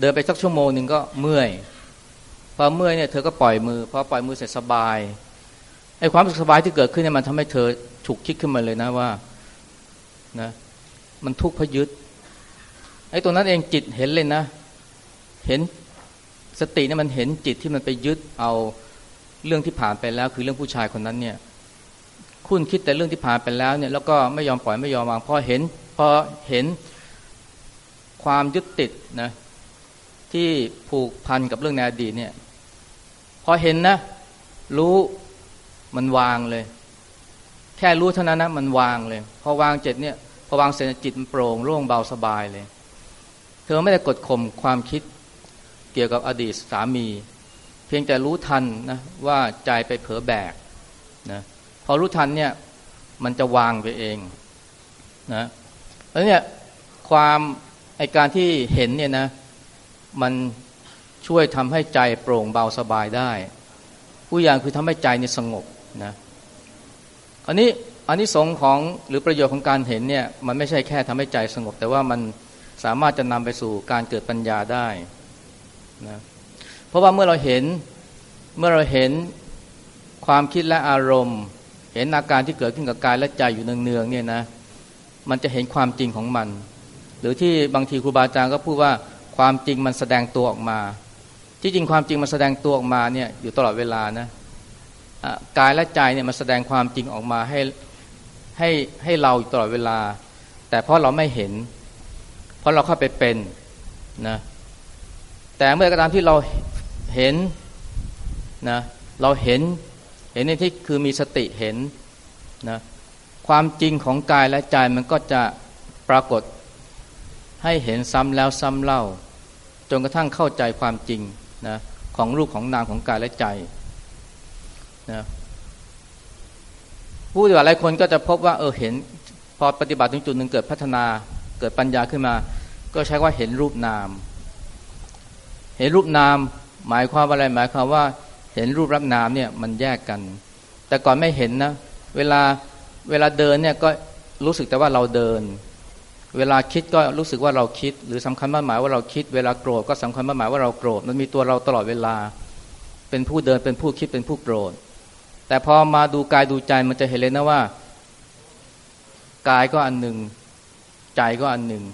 เดินไปสักชั่วโมงหนึ่งก็เมื่อย พอเมื่อยเนี่ยเธอก็ปล่อยมือ พอปล่อยมือเสร็จสบาย ไอ้ความสบายที่เกิดขึ้นเนี่ยมันทำให้เธอฉุกคิดขึ้นมาเลยนะว่า นะมันทุกข์พยึดไอ้ตัวนั้นเองจิตเห็นเลยนะ เห็นสติเนี่ยมันเห็นจิตที่มันไปยึดเอาเรื่องที่ผ่านไปแล้ว คือเรื่องผู้ชายคนนั้นเนี่ยคุณคิดแต่เรื่องที่ผ่านไปแล้วเนี่ยแล้วก็ไม่ยอมปล่อยไม่ยอมวางพอเห็นพอเห็นความยึดติดนะที่ผูกพันกับเรื่องในอดีตเนี่ยพอเห็นนะ รู้มันวางเลย แค่รู้เท่านั้นนะมันวางเลย พอวางเจิตเนี่ยพอวางเสร็จจิตมันโปร่งโล่งเบาสบายเลย เธอไม่ได้กดข่มความคิดเกี่ยวกับอดีตสามี เพียงแต่รู้ทันนะว่าใจไปเผลอแบกนะพอรู้ทันเนี่ยมันจะวางไปเองนะแล้วเนี่ยความไอการที่เห็นเนี่ยนะมันช่วยทำให้ใจโปร่งเบาสบายได้ ผู้อย่างคือทำให้ใจเนี่ยสงบนะ อันนี้อันนี้สงของหรือประโยชน์ของการเห็นเนี่ยมันไม่ใช่แค่ทำให้ใจสงบ แต่ว่ามันสามารถจะนำไปสู่การเกิดปัญญาได้นะเพราะว่าเมื่อเราเห็นเมื่อเราเห็นความคิดและอารมณ์ เห็นอาการที่เกิดขึ้นกับกายและใจอยู่เนืองๆเนี่ยนะมันจะเห็นความจริงของมัน หรือที่บางทีครูบาอาจารย์ก็พูดว่าความจริงมันแสดงตัวออกมา ที่จริงความจริงมันแสดงตัวออกมาเนี่ยอยู่ตลอดเวลานะ กายและใจเนี่ยมันแสดงความจริงออกมาให้ให้ให้เราอยู่ตลอดเวลา แต่เพราะเราไม่เห็น เพราะเราเข้าไปเป็นนะแต่เมื่อกระตามที่เราเห็นนะเราเห็นเห็นในที่คือมีสติเห็นนะความจริงของกายและใจมันก็จะปรากฏให้เห็นซ้ำแล้วซ้ำเล่า จนกระทั่งเข้าใจความจริงนะของรูปของนามของกายและใจ ผู้ปฏิบัติหลายคนก็จะพบว่าเออเห็น พอปฏิบัติถึงจุดหนึ่งเกิดพัฒนา เกิดปัญญาขึ้นมา ก็ใช้ว่าเห็นรูปนาม เห็นรูปนาม หมายความว่าอะไรหมายความว่า เห็นรูปรับนามเนี่ยมันแยกกัน แต่ก่อนไม่เห็นนะ เวลาเวลาเดินเนี่ยก็รู้สึกแต่ว่าเราเดิน เวลาคิดก็รู้สึกว่าเราคิด หรือสำคัญมากหมายว่าเราคิด เวลาโกรธก็สำคัญมากหมายว่าเราโกรธมันมีตัวเราตลอดเวลา เป็นผู้เดินเป็นผู้คิดเป็นผู้โกรธ แต่พอมาดูกายดูใจมันจะเห็นเลยนะว่า กายก็อันหนึ่ง ใจก็อันหนึ่ง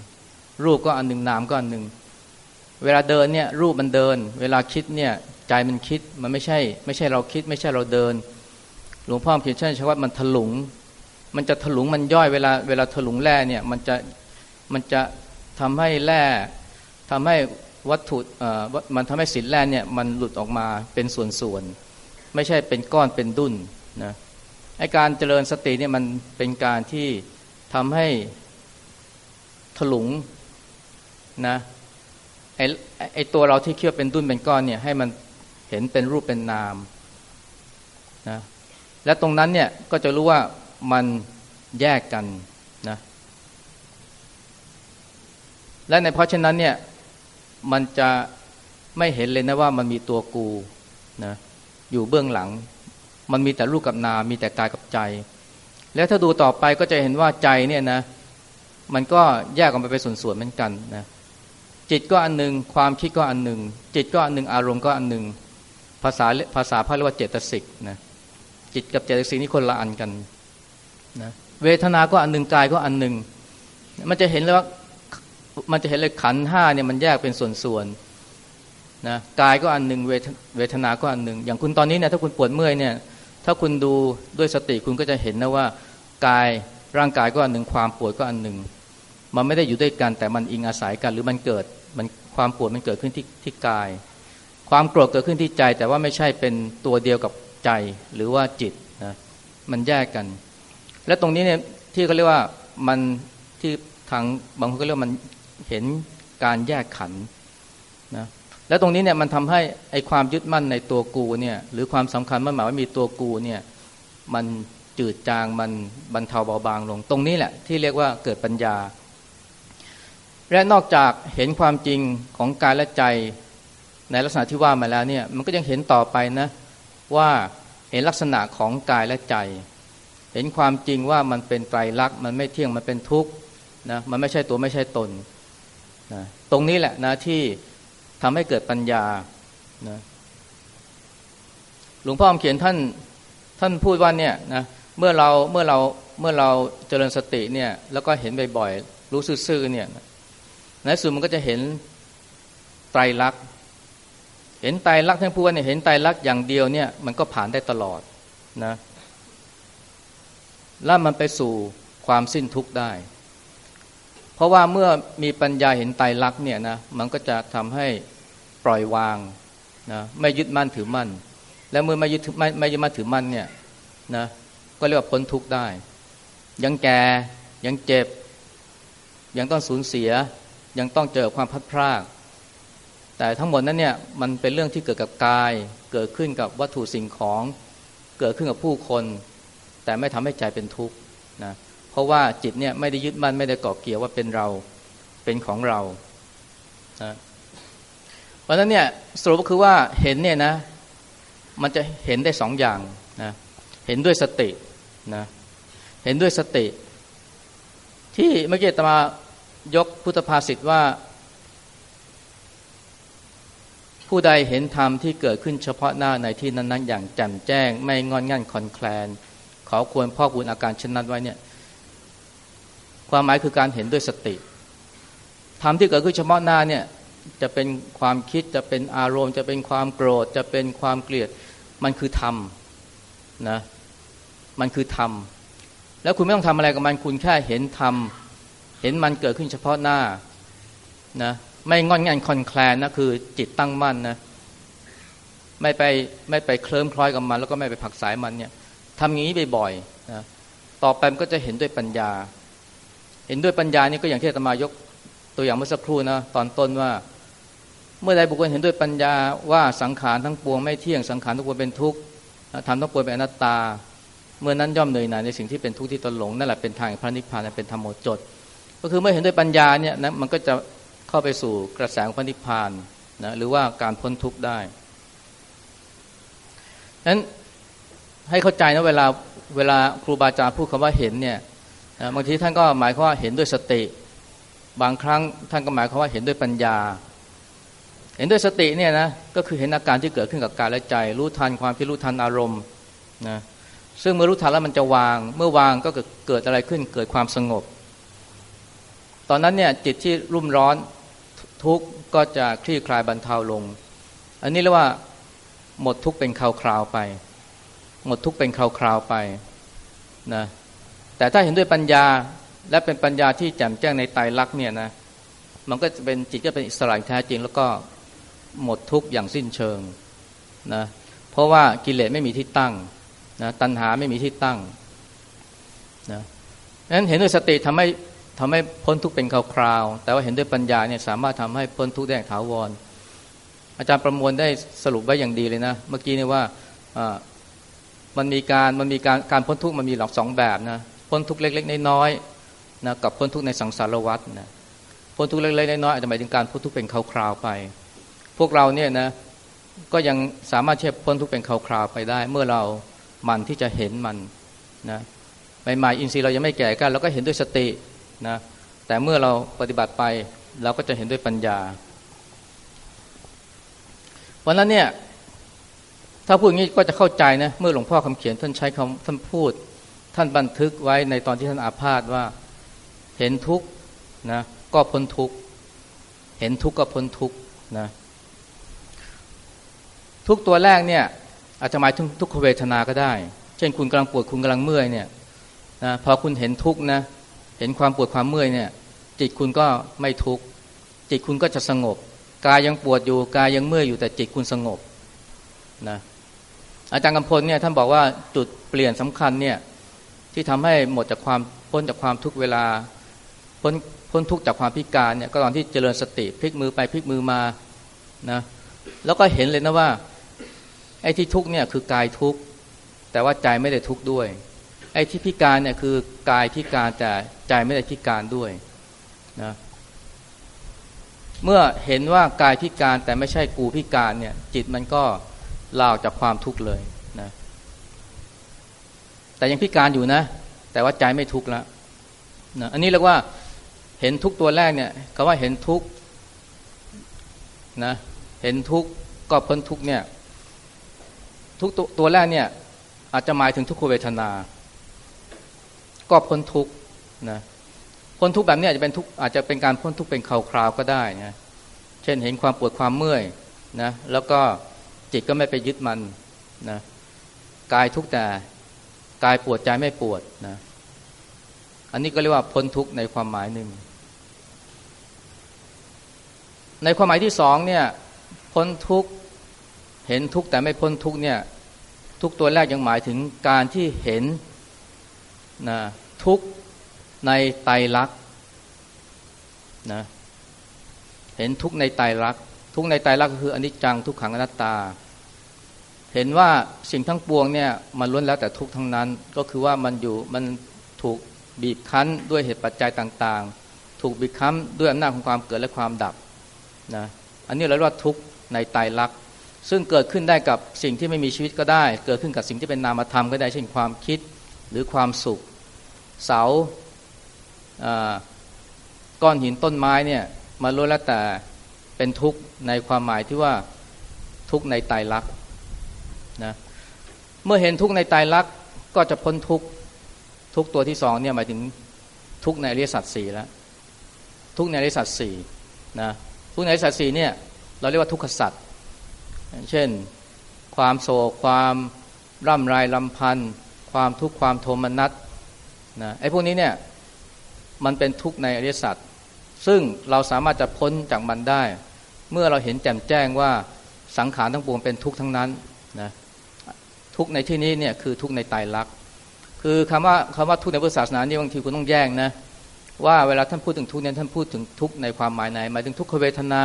รูปก็อันหนึ่งนามก็อันหนึ่ง เวลาเดินเนี่ยรูปมันเดิน เวลาคิดเนี่ยใจมันคิดมันไม่ใช่ ไม่ใช่เราคิด ไม่ใช่เราเดิน หลวงพ่อเขียนเช่นชว่ามันถลุง มันจะถลุงมันย่อยเวลาเวลาถลุงแร่เนี่ยมันจะมันจะทำให้แร่ทำให้วัตถุมันทำให้สินแร่เนี่ยมันหลุดออกมาเป็นส่วนๆ ไม่ใช่เป็นก้อนเป็นดุนนะไอการเจริญสติเนี่ยมันเป็นการที่ทำให้ถลุงนะไอไอตัวเราที่เคี่ยวเป็นดุนเป็นก้อนเนี่ยให้มันเห็นเป็นรูปเป็นนามนะและตรงนั้นเนี่ยก็จะรู้ว่ามันแยกกันนะและในเพราะฉะนั้นเนี่ยมันจะไม่เห็นเลยนะว่ามันมีตัวกูนะ อยู่เบื้องหลัง มันมีแต่รูปกับนาม มีแต่กายกับใจ แล้วถ้าดูต่อไปก็จะเห็นว่าใจเนี่ยนะ มันก็แยกออกไปเป็นส่วนๆเหมือนกันนะจิตก็อันหนึ่งความคิดก็อันหนึ่งจิตก็อันหนึ่งอารมณ์ก็อันหนึ่งภาษาภาษาพระเรียกว่าเจตสิกนะจิตกับเจตสิกนี่คนละอันกันนะเวทนาก็อันหนึ่งกายก็อันหนึ่งมันจะเห็นเลยว่ามันจะเห็นเลยขันห้าเนี่ยมันแยกเป็นส่วนๆ นะกายก็อันหนึ่งเวทนาก็อันหนึ่งอย่างคุณตอนนี้เนี่ยถ้าคุณปวดเมื่อยเนี่ยถ้าคุณดูด้วยสติคุณก็จะเห็นนะว่ากายร่างกายก็อันหนึ่งความปวดก็อันหนึ่งมันไม่ได้อยู่ด้วยกันแต่มันอิงอาศัยกันหรือมันเกิดมันความปวดมันเกิดขึ้นที่ที่กาย ความโกรธเกิดขึ้นที่ใจ แต่ว่าไม่ใช่เป็นตัวเดียวกับใจหรือว่าจิตนะมันแยกกัน และตรงนี้เนี่ยที่เขาเรียกว่ามันที่ทางบางคนก็เรียกมันเห็นการแยกขันนะ และตรงนี้เนี่ยมันทำให้ไอความยึดมั่นในตัวกูเนี่ยหรือความสำคัญมั่นหมายว่ามีตัวกูเนี่ยมันจืดจางมันบรรเทาเบาบางลง ตรงนี้แหละที่เรียกว่าเกิดปัญญา และนอกจากเห็นความจริงของกายและใจในลักษณะที่ว่ามาแล้วเนี่ยมันก็ยังเห็นต่อไปนะว่าเห็นลักษณะของกายและใจ เห็นความจริงว่ามันเป็นไตรลักษณ์มันไม่เที่ยงมันเป็นทุกข์นะมันไม่ใช่ตัวไม่ใช่ตนนะตรงนี้แหละนะที่ ทำให้เกิดปัญญานะหลวงพ่อเขียนท่านท่านพูดว่าเนี่ยนะเมื่อเราเมื่อเราเมื่อเราเจริญสติเนี่ยแล้วก็เห็นบ่อยๆรู้ซื่อๆเนี่ยในสุดมันก็จะเห็นไตรลักษณ์เห็นไตรลักษณ์ท่านพูดว่าเนี่ยเห็นไตรลักษณ์อย่างเดียวเนี่ยมันก็ผ่านได้ตลอดนะแล้วมันไปสู่ความสิ้นทุกข์ได้ ราะว่าเมื่อมีปัญญาเห็นไตรลักษณ์เนี่ยนะมันก็จะทำให้ปล่อยวางนะไม่ยึดมั่นถือมั่น แล้วเมื่อไม่ยึดไม่ไม่ยึดมั่นถือมั่นเนี่ยนะก็เรียกว่าพ้นทุกข์ได้ ยังแก่ยังเจ็บ ยังต้องสูญเสีย ยังต้องเจอความพัดพราก แต่ทั้งหมดนั้นเนี่ยมันเป็นเรื่องที่เกิดกับกาย เกิดขึ้นกับวัตถุสิ่งของ เกิดขึ้นกับผู้คน แต่ไม่ทำให้ใจเป็นทุกข์นะเพราะว่าจิตเนี่ยไม่ได้ยึดมั่นไม่ได้เกาะเกี่ยวว่าเป็นเราเป็นของเรานะเพราะฉะนั้นเนี่ยสรุปก็คือว่าเห็นเนี่ยนะมันจะเห็นได้สองอย่างนะเห็นด้วยสตินะเห็นด้วยสติ ที่เมื่อกี้ตมายกพุทธภาษิตว่า ผู้ใดเห็นธรรมที่เกิดขึ้นเฉพาะหน้าในที่นั้น ๆ อย่างแจ่มแจ้ง ไม่งอนงันคอนแคลน ขอควรพ่อบุญอาการเช่นนั้นไว้เนี่ย ความหมายคือการเห็นด้วยสติธรรมที่เกิดขึ้นเฉพาะหน้าเนี่ยจะเป็นความคิดจะเป็นอารมณ์ จะเป็นความโกรธ จะเป็นความเกลียดมันคือธรรมนะมันคือธรรมแล้วคุณไม่ต้องทำอะไรกับมันคุณแค่เห็นธรรมเห็นมันเกิดขึ้นเฉพาะหน้านะไม่งอนงันคอนแคลนนะคือจิตตั้งมั่นนะไม่ไปไม่ไปเคลิ้มคล้อยกับมัน แล้วก็ไม่ไปผักสายมันเนี่ยทำอย่างนี้บ่อยๆนะต่อไปมันก็จะเห็นด้วยปัญญา เห็นด้วยปัญญานี่ก็อย่างที่ธรรมายกตัวอย่างเมื่อสักครู่นะตอนต้นว่า เมื่อใดบุคคลเห็นด้วยปัญญาว่าสังขารทั้งปวงไม่เที่ยงสังขารทั้งปวงเป็นทุกข์ทำทั้งปวงเป็นอนัตตา เมื่อนั้นย่อมเหนื่อยหน่ายในสิ่งที่เป็นทุกข์ที่ตนหลงนั่นแหละเป็นทางพระนิพพานเป็นธรรมโมจดก็คือเมื่อเห็นด้วยปัญญาเนี่ยนะมันก็จะเข้าไปสู่กระแสของพระนิพพานนะหรือว่าการพ้นทุกข์ได้นั้นให้เข้าใจนะเวลาเวลาครูบาอาจารย์พูดคำว่าเห็นเนี่ย บางทีท่านก็หมายความว่าเห็นด้วยสติ บางครั้งท่านก็หมายความว่าเห็นด้วยปัญญา เห็นด้วยสติเนี่ยนะก็คือเห็นอาการที่เกิดขึ้นกับกายและใจ รู้ทันความคิดรู้ทันอารมณ์นะซึ่งเมื่อรู้ทันแล้วมันจะวาง เมื่อวางก็เกิดอะไรขึ้นเกิดความสงบ ตอนนั้นเนี่ยจิตที่รุ่มร้อนทุกข์ก็จะคลี่คลายบรรเทาลง อันนี้เรียกว่าหมดทุกข์เป็นคราวๆไป หมดทุกข์เป็นคราวๆไปนะ แต่ถ้าเห็นด้วยปัญญาและเป็นปัญญาที่แจ่มแจ้งในไตรลักษณ์เนี่ยนะมันก็จะเป็นจิตก็เป็นอิสระแท้จริง แล้วก็หมดทุกข์อย่างสิ้นเชิงนะเพราะว่ากิเลสไม่มีที่ตั้งนะตัณหาไม่มีที่ตั้งนะนั้นเห็นด้วยสติทำให้ทำให้พ้นทุกข์เป็นคราวๆแต่ว่าเห็นด้วยปัญญาเนี่ยสามารถทำให้พ้นทุกข์ได้ถาวร อาจารย์ประมวลได้สรุปไว้อย่างดีเลยนะ เมื่อกี้เนี่ยว่ามันมีการมันมีการการพ้นทุกข์มันมีหลักสองแบบนะ พ้นทุกเล็กๆน้อยๆนะกับพ้นทุกในสังสารวัฏนะพ้นทุกเล็กๆน้อยๆอาจจะหมายถึงการพ้นทุกเป็นคราวๆไป พวกเราเนี่ยนะก็ยังสามารถเชื่อพ้นทุกเป็นคราวๆไปได้ เมื่อเรามันที่จะเห็นมันนะใหม่ๆอินทรีย์เรายังไม่แก่กันเราก็เห็นด้วยสตินะแต่เมื่อเราปฏิบัติไปเราก็จะเห็นด้วยปัญญาวันนั้นเนี่ยถ้าพูดอย่างนี้ก็จะเข้าใจนะเมื่อหลวงพ่อคำเขียนท่านใช้คำท่านพูด ท่านบันทึกไว้ในตอนที่ท่านอาพาธว่า เห็นทุกข์นะก็พ้นทุกข์เห็นทุกข์ก็พ้นทุกข์นะทุกตัวแรกเนี่ยอาจจะหมายถึงทุกขเวทนาก็ได้ เช่นคุณกำลังปวดคุณกำลังเมื่อยเนี่ยนะพอคุณเห็นทุกข์นะเห็นความปวดความเมื่อยเนี่ย จิตคุณก็ไม่ทุกข์จิตคุณก็จะสงบกายยังปวดอยู่กายยังเมื่อยอยู่แต่จิตคุณสงบนะอาจารย์กำพลเนี่ยท่านบอกว่าจุดเปลี่ยนสำคัญเนี่ย ที่ทำให้หมดจากความพ้นจากความทุกเวลา พ้นพ้นทุกจากความพิการเนี่ยก็ตอนที่เจริญสติพลิกมือไปพลิกมือมานะแล้วก็เห็นเลยนะว่าไอ้ที่ทุกเนี่ยคือกายทุกแต่ว่าใจไม่ได้ทุกด้วย ไอ้ที่พิการเนี่ยคือกายพิการแต่ใจไม่ได้พิการด้วยนะเมื่อเห็นว่ากายพิการแต่ไม่ใช่กูพิการเนี่ยจิตมันก็ลาวจากความทุกข์เลย แต่ยังพิการอยู่นะ แต่ว่าใจไม่ทุกข์แล้วนะอันนี้เรียกว่าเห็นทุกตัวแรกเนี่ยคำว่าเห็นทุกนะเห็นทุกก็พ้นทุกเนี่ยทุกตัวแรกเนี่ยอาจจะหมายถึงทุกขเวทนา ก็พ้นทุกนะพ้นทุกแบบนี้อาจจะเป็นทุกอาจจะเป็นการพ้นทุกเป็นคราวๆก็ได้นะเช่นเห็นความปวดความเมื่อยนะแล้วก็จิตก็ไม่ไปยึดมันนะกายทุกแต่ กายปวดใจไม่ปวดนะ อันนี้ก็เรียกว่าพ้นทุกข์ในความหมายหนึ่ง ในความหมายที่สองเนี่ย พ้นทุกข์เห็นทุกข์แต่ไม่พ้นทุกข์เนี่ย ทุกตัวแรกยังหมายถึงการที่เห็นนะทุกข์ในไตรลักษณ์นะเห็นทุกข์ในไตรลักษณ์ทุกข์ในไตรลักษณ์ก็คืออนิจจังทุกขังอนัตตา เห็นว่าสิ่งทั้งปวงเนี่ยมันล้วนแล้วแต่ทุกข์ทั้งนั้น ก็คือว่ามันอยู่มันถูกบีบคั้นด้วยเหตุปัจจัยต่างๆ ถูกบีบคั้นด้วยอำนาจของความเกิดและความดับนะอันนี้เราเรียกว่าทุกข์ในไตรลักซึ่งเกิดขึ้นได้กับสิ่งที่ไม่มีชีวิตก็ได้ เกิดขึ้นกับสิ่งที่เป็นนามธรรมก็ได้เช่นความคิดหรือความสุข เสาก้อนหินต้นไม้เนี่ยมาล้วนแล้วแต่เป็นทุกข์ในความหมายที่ว่าทุกข์ในไตรลักษ นะเมื่อเห็นทุกในไตรลักก็จะพ้นทุกทุกตัวที่สองเนี่ยหมายถึงทุกในอริยสัจสี่แล้วทุกในอริยสัจสี่นะทุกในอริยสัจสี่เนี่ยเราเรียกว่าทุกขสัจเช่น ความโศกความร่ำไรลำพันธ์ความทุกข์ความโทมนัสนะไอ้พวกนี้เนี่ยมันเป็นทุกข์ในอริยสัจซึ่งเราสามารถจะพ้นจากมันได้ เมื่อเราเห็นแจ่มแจ้งว่าสังขารทั้งปวงเป็นทุกข์ทั้งนั้นนะ ทุกในที่นี้เนี่ยคือทุกในไตรลักษณ์คือคำว่าคำว่าทุกในพุทธศาสนานี่บางทีคุณต้องแยกนะว่าเวลาท่านพูดถึงทุกเนี่ยท่านพูดถึงทุกในความหมายไหน หมายถึงทุกขเวทนา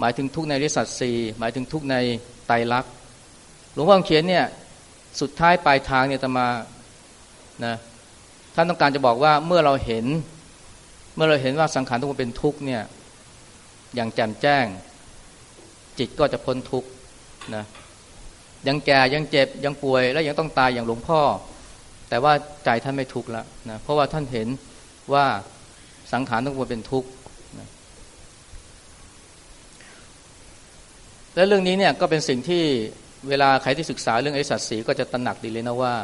หมายถึงทุกในริสัตสีหมายถึงทุกในไตรลักษณ์หลวงพ่อเขียนเนี่ยสุดท้ายปลายทางเนี่ยจะมานะท่านต้องการจะบอกว่าเมื่อเราเห็น เมื่อเราเห็นว่าสังขารทุกคนเป็นทุกข์เนี่ยอย่างแจ่มแจ้ง จิตก็จะพ้นทุกข์นะ ยังแก่ยังเจ็บยังป่วย และยังต้องตายอย่างหลวงพ่อ แต่ว่าใจท่านไม่ทุกข์แล้วนะเพราะว่าท่านเห็นว่าสังขารทุกคนเป็นทุกข์นะและเรื่องนี้เนี่ยก็เป็นสิ่งที่เวลาใครที่ศึกษาเรื่องไอริสัตว์สีก็จะตระหนักดีเลยนะว่า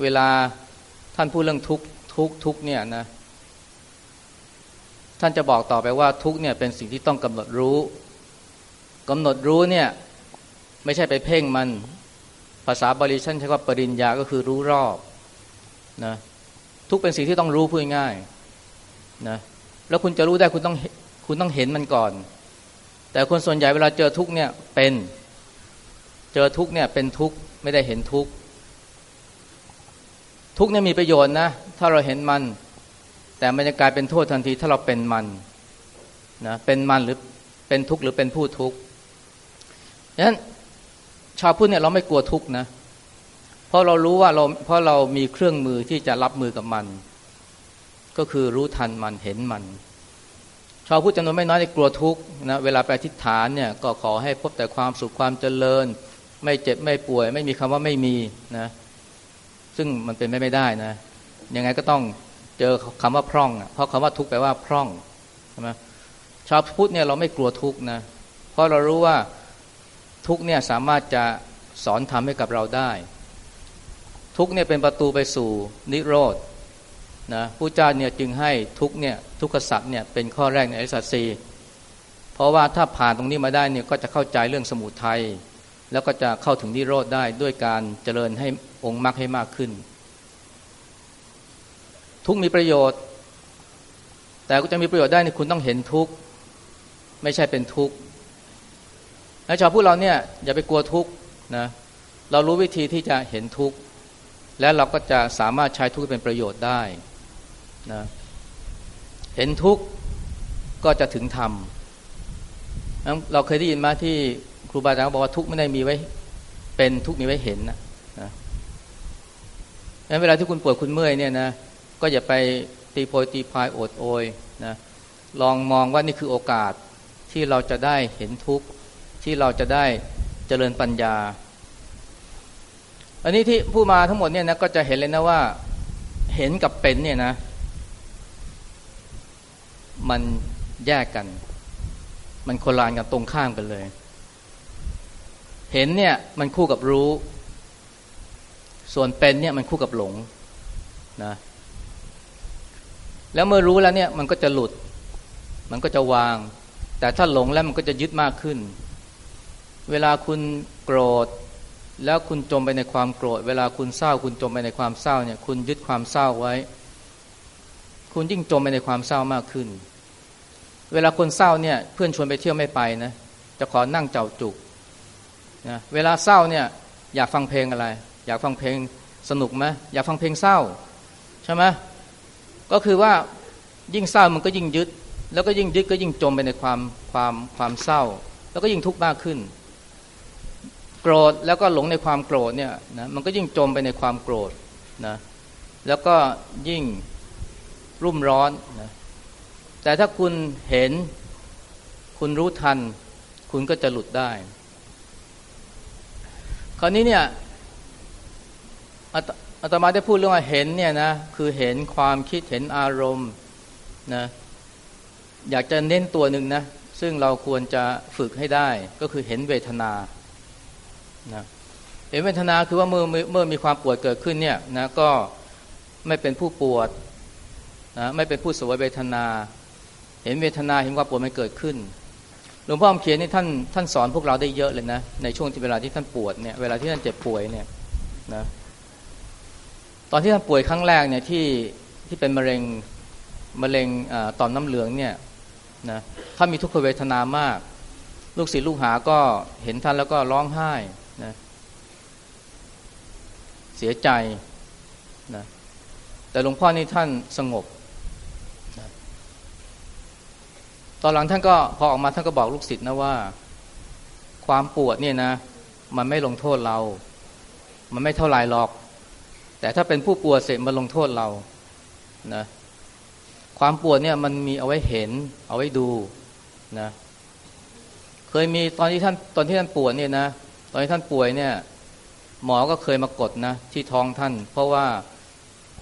เวลาท่านพูดเรื่องทุกข์ทุกข์ทุกข์เนี่ยนะท่านจะบอกต่อไปว่าทุกเนี่ยเป็นสิ่งที่ต้องกำหนดรู้กำหนดรู้เนี่ย ไม่ใช่ไปเพ่งมัน ภาษาบาลีท่นใช้ว่าปริญญาก็คือรู้รอบนะทุกเป็นสิ่งที่ต้องรู้พูดง่ายนะแล้วคุณจะรู้ได้คุณต้องคุณต้องเห็นมันก่อน แต่คนส่วนใหญ่เวลาเจอทุกเนี่ยเป็น เจอทุกเนี่ยเป็นทุกไม่ได้เห็นทุกทุกเนี่ยมีประโยชน์นะ ถ้าเราเห็นมัน แต่มันจะกลายเป็นโทษทันที ถ้าเราเป็นมันนะเป็นมันหรือเป็นทุกข์หรือเป็นผู้ทุกข์ดังนั้น ชาวพุทธเนี่ยเราไม่กลัวทุกข์นะเพราะเรารู้ว่าเราเพราะเรามีเครื่องมือที่จะรับมือกับมัน ก็คือรู้ทันมันเห็นมัน ชาวพุทธจำนวนไม่น้อยที่กลัวทุกข์นะเวลาไปทิฏฐานเนี่ยก็ขอให้พบแต่ความสุขความเจริญ ไม่เจ็บไม่ป่วย ไม่มีคำว่าไม่มีนะซึ่งมันเป็นไม่ไม่ได้นะยังไงก็ต้องเจอคำว่าพร่อง เพราะคำว่าทุกข์แปลว่าพร่องใช่ไหมชาวพุทธเนี่ยเราไม่กลัวทุกข์นะเพราะเรารู้ว่า ทุกเนี่ยสามารถจะสอนทำให้กับเราได้ ทุกเนี่ยเป็นประตูไปสู่นิโรธนะผู้เจ้าเนี่ยจึงให้ทุกเนี่ยทุกขสัตว์เนี่ยเป็นข้อแรกในอริสัตสีเพราะว่าถ้าผ่านตรงนี้มาได้เนี่ยก็จะเข้าใจเรื่องสมุทัยแล้วก็จะเข้าถึงนิโรธได้ด้วยการเจริญให้องค์มรรคให้มากขึ้น ทุกมีประโยชน์ แต่ก็จะมีประโยชน์ได้นี่คุณต้องเห็นทุกไม่ใช่เป็นทุกข์ แล้วชาวพูดเราเนี่ยอย่าไปกลัวทุกข์นะเรารู้วิธีที่จะเห็นทุกข์และเราก็จะสามารถใช้ทุกข์เป็นประโยชน์ได้นะเห็นทุกข์ก็จะถึงธรรมเราเคยได้ยินมาที่ครูบาอาจารย์บอกว่าทุกข์ไม่ได้มีไว้ เป็นทุกข์มีไว้เห็นนะนะงั้นเวลาที่คุณปวดคุณเมื่อยเนี่ยนะก็อย่าไปตีโพยตีพายโอดโอยนะลองมองว่านี่คือโอกาสที่เราจะได้เห็นทุกข์ ที่เราจะได้เจริญปัญญา อันนี้ที่ผู้มาทั้งหมดเนี่ยนะก็จะเห็นเลยนะว่าเห็นกับเป็นเนี่ยนะ มันแยกกัน มันคนลานกันตรงข้ามกันเลย เห็นเนี่ยมันคู่กับรู้ ส่วนเป็นเนี่ยมันคู่กับหลงนะแล้วเมื่อรู้แล้วเนี่ยมันก็จะหลุด มันก็จะวาง แต่ถ้าหลงแล้วมันก็จะยึดมากขึ้น เวลาคุณโกรธ แล้วคุณจมไปในความโกรธ เวลาคุณเศร้า คุณจมไปในความเศร้าเนี่ย คุณยึดความเศร้าไว้ คุณยิ่งจมไปในความเศร้ามากขึ้น เวลาคนเศร้าเนี่ย เพื่อนชวนไปเที่ยวไม่ไปนะ จะขอนั่งเจ้าจุกนะเวลาเศร้าเนี่ยอยากฟังเพลงอะไร อยากฟังเพลงสนุกไหมอยากฟังเพลงเศร้าใช่ไหมก็คือว่ายิ่งเศร้ามันก็ยิ่งยึด แล้วก็ยิ่งยึดก็ยิ่งจมไปในความความความเศร้า แล้วก็ยิ่งทุกข์มากขึ้น โกรธแล้วก็หลงในความโกรธเนี่ยนะมันก็ยิ่งจมไปในความโกรธนะแล้วก็ยิ่งรุ่มร้อนนะแต่ถ้าคุณเห็นคุณรู้ทัน คุณก็จะหลุดได้ คราวนี้เนี่ยอาตมาได้พูดเรื่องว่าเห็นเนี่ยนะคือเห็นความคิดเห็นอารมณ์นะอยากจะเน้นตัวหนึ่งนะซึ่งเราควรจะฝึกให้ได้ก็คือเห็นเวทนา นะเห็นเวทนาคือว่าเมื่อเมื่อมีความปวดเกิดขึ้นเนี่ยนะก็ไม่เป็นผู้ปวดนะไม่เป็นผู้สวยเวทนา เห็นเวทนาเห็นความปวดมันเกิดขึ้นหลวงพ่ออมเขียนนี่ท่านท่านสอนพวกเราได้เยอะเลยนะในช่วงที่เวลาที่ท่านปวดเนี่ยเวลาที่ท่านเจ็บป่วยเนี่ยนะตอนที่ท่านป่วยครั้งแรกเนี่ยที่ที่เป็นมะเร็งมะเร็งตอนน้ำเหลืองเนี่ยนะท่านมีทุกขเวทนามาก ลูกศิษย์ลูกหาก็เห็นท่านแล้วก็ร้องไห้ นะเสียใจนะแต่หลวงพ่อนี่ท่านสงบนะตอนหลังท่านก็พอออกมาท่านก็บอกลูกศิษย์นะว่า ความปวดเนี่ยนะ มันไม่ลงโทษเรา มันไม่เท่าไรหรอก แต่ถ้าเป็นผู้ปวดเสร็จมาลงโทษเรานะความปวดเนี่ยมันมีเอาไว้เห็น เอาไว้ดูนะเคยมีตอนที่ท่านตอนที่ท่านปวดเนี่ยนะ ตอนที่ท่านป่วยเนี่ย หมอก็เคยมากดนะที่ท้องท่าน เพราะว่า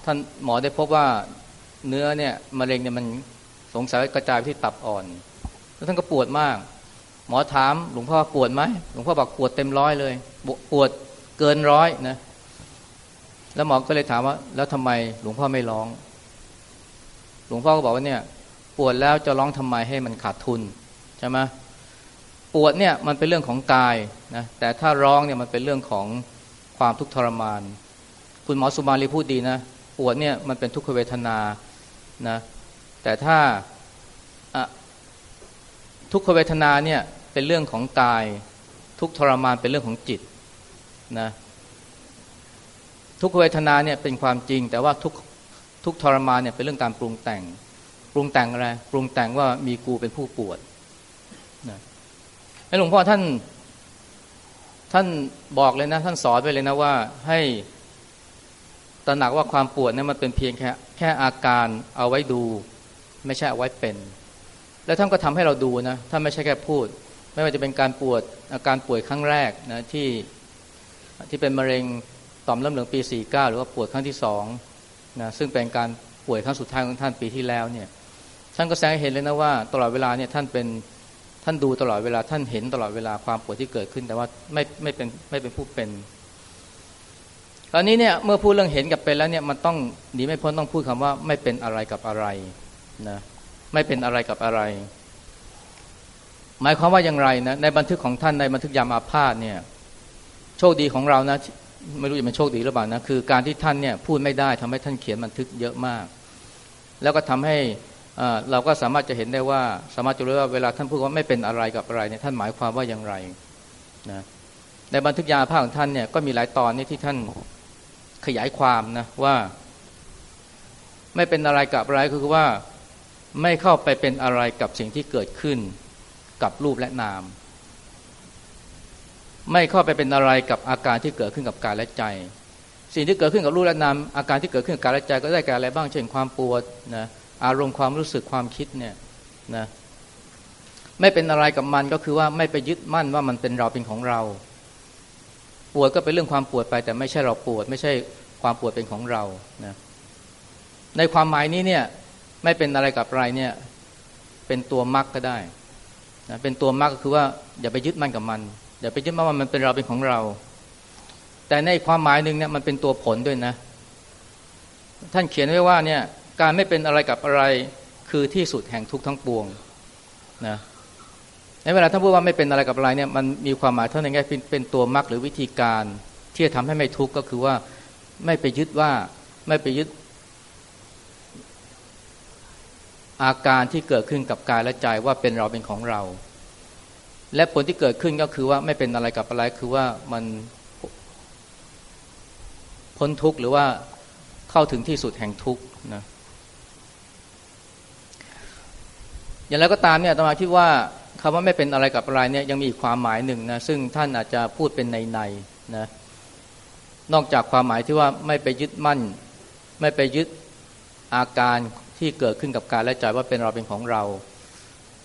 ท่านหมอได้พบว่าเนื้อเนี่ยมะเร็งเนี่ยมันสงสัยกระจายไปที่ตับอ่อน แล้วท่านก็ปวดมาก หมอถามหลวงพ่อปวดไหมหลวงพ่อบอกปวดเต็มร้อยเลย ปวดเกินร้อยนะแล้วหมอก็เลยถามว่า แล้วทำไมหลวงพ่อไม่ร้อง หลวงพ่อก็บอกว่าเนี่ย ปวดแล้วจะร้องทำไมให้มันขาดทุนใช่ไหม ปวดเนี่ยมันเป็นเรื่องของกายนะแต่ถ้าร้องเนี่ยมันเป็นเรื่องของความทุกข์ทรมาน คุณหมอสุมาลีพูดดีนะ ปวดเนี่ยมันเป็นทุกขเวทนานะแต่ถ้าทุกขเวทนาเนี่ยเป็นเรื่องของกาย ทุกทรมานเป็นเรื่องของจิตนะทุกเวทนาเนี่ยเป็นความจริง แต่ว่าทุกทุกทรมานเนี่ยเป็นเรื่องการปรุงแต่ง ปรุงแต่งอะไร ปรุงแต่งว่ามีกูเป็นผู้ปวดนะ หลวงพ่อท่าน ท่านบอกเลยนะ ท่านสอนไปเลยนะว่าให้ตระหนักว่าความปวดเนี่ยมันเป็นเพียงแค่แค่อาการเอาไว้ดู ไม่ใช่เอาไว้เป็น แล้วท่านก็ทำให้เราดูนะท่านไม่ใช่แค่พูด ไม่ว่าจะเป็นการปวดอาการป่วยครั้งแรกนะที่ที่เป็นมะเร็งต่อมน้ำเหลืองปี 49 หรือว่าปวดครั้งที่สองนะซึ่งเป็นการป่วยครั้งสุดท้ายของท่านปีที่แล้วเนี่ยท่านก็แสดงเห็นเลยนะว่าตลอดเวลาเนี่ยท่านเป็น ท่านดูตลอดเวลาท่านเห็นตลอดเวลาความปวดที่เกิดขึ้น แต่ว่าไม่ไม่เป็นไม่เป็นผู้เป็นคราวนี้เนี่ยเมื่อพูดเรื่องเห็นกับเป็นแล้วเนี่ยมันต้องหนีไม่พ้นต้องพูดคำว่าไม่เป็นอะไรกับอะไรนะไม่เป็นอะไรกับอะไร หมายความว่าอย่างไรนะในบันทึกของท่านในบันทึกยามอาพาธเนี่ยโชคดีของเรานะไม่รู้จะเป็นโชคดีหรือเปล่านะคือการที่ท่านเนี่ยพูดไม่ได้ทำให้ท่านเขียนบันทึกเยอะมาก แล้วก็ทำให้ เราก็สามารถจะเห็นได้ว่า สามารถจะรู้ว่าเวลาท่านพูดว่าไม่เป็นอะไรกับอะไรเนี่ยท่านหมายความว่าอย่างไรนะในบันทึกยาภาคของท่านเนี่ยก็มีหลายตอนนี้ที่ท่านขยายความนะว่า ไม่เป็นอะไรกับอะไรคือว่าไม่เข้าไปเป็นอะไรกับสิ่งที่เกิดขึ้นกับรูปและนาม ไม่เข้าไปเป็นอะไรกับอาการที่เกิดขึ้นกับกายและใจ สิ่งที่เกิดขึ้นกับรูปและนามอาการที่เกิดขึ้นกับกายและใจก็ได้แก่อะไรบ้างเช่นความปวดนะ อารมณ์ความรู้สึกความคิดเนี่ยนะไม่เป็นอะไรกับมันก็คือว่าไม่ไปยึดมั่นว่ามันเป็นเราเป็นของเรา ปวดก็เป็นเรื่องความปวดไป แต่ไม่ใช่เราปวด ไม่ใช่ความปวดเป็นของเรานะในความหมายนี้เนี่ยไม่เป็นอะไรกับอะไรเนี่ยเป็นตัวมรรคก็ได้นะเป็นตัวมรรคก็คือว่าอย่าไปยึดมั่นกับมัน อย่าไปยึดมั่นว่ามันเป็นเราเป็นของเรา แต่ในความหมายหนึ่งเนี่ยมันเป็นตัวผลด้วยนะ ท่านเขียนไว้ว่าเนี่ย การไม่เป็นอะไรกับอะไรคือที่สุดแห่งทุกทั้งปวงนะในเวลาท่านพูดว่าไม่เป็นอะไรกับอะไรเนี่ยมันมีความหมายเท่านั้นไงเป็นเป็นตัวมรรคหรือวิธีการที่จะทำให้ไม่ทุกข์ก็คือว่าไม่ไปยึดว่าไม่ไปยึด อาการที่เกิดขึ้นกับกายและใจว่าเป็นเราเป็นของเรา และผลที่เกิดขึ้นก็คือว่าไม่เป็นอะไรกับอะไรคือว่ามันพ้นทุกข์หรือว่าเข้าถึงที่สุดแห่งทุกข์นะ อย่างไรก็ตามเนี่ยตมาคิดว่าคำว่าไม่เป็นอะไรกับอะไรเนี่ยยังมีอีกความหมายหนึ่งนะซึ่งท่านอาจจะพูดเป็นในในนะนอกจากความหมายที่ว่าไม่ไปยึดมั่น ไม่ไปยึดอาการที่เกิดขึ้นกับกายและใจว่าเป็นเราเป็นของเรา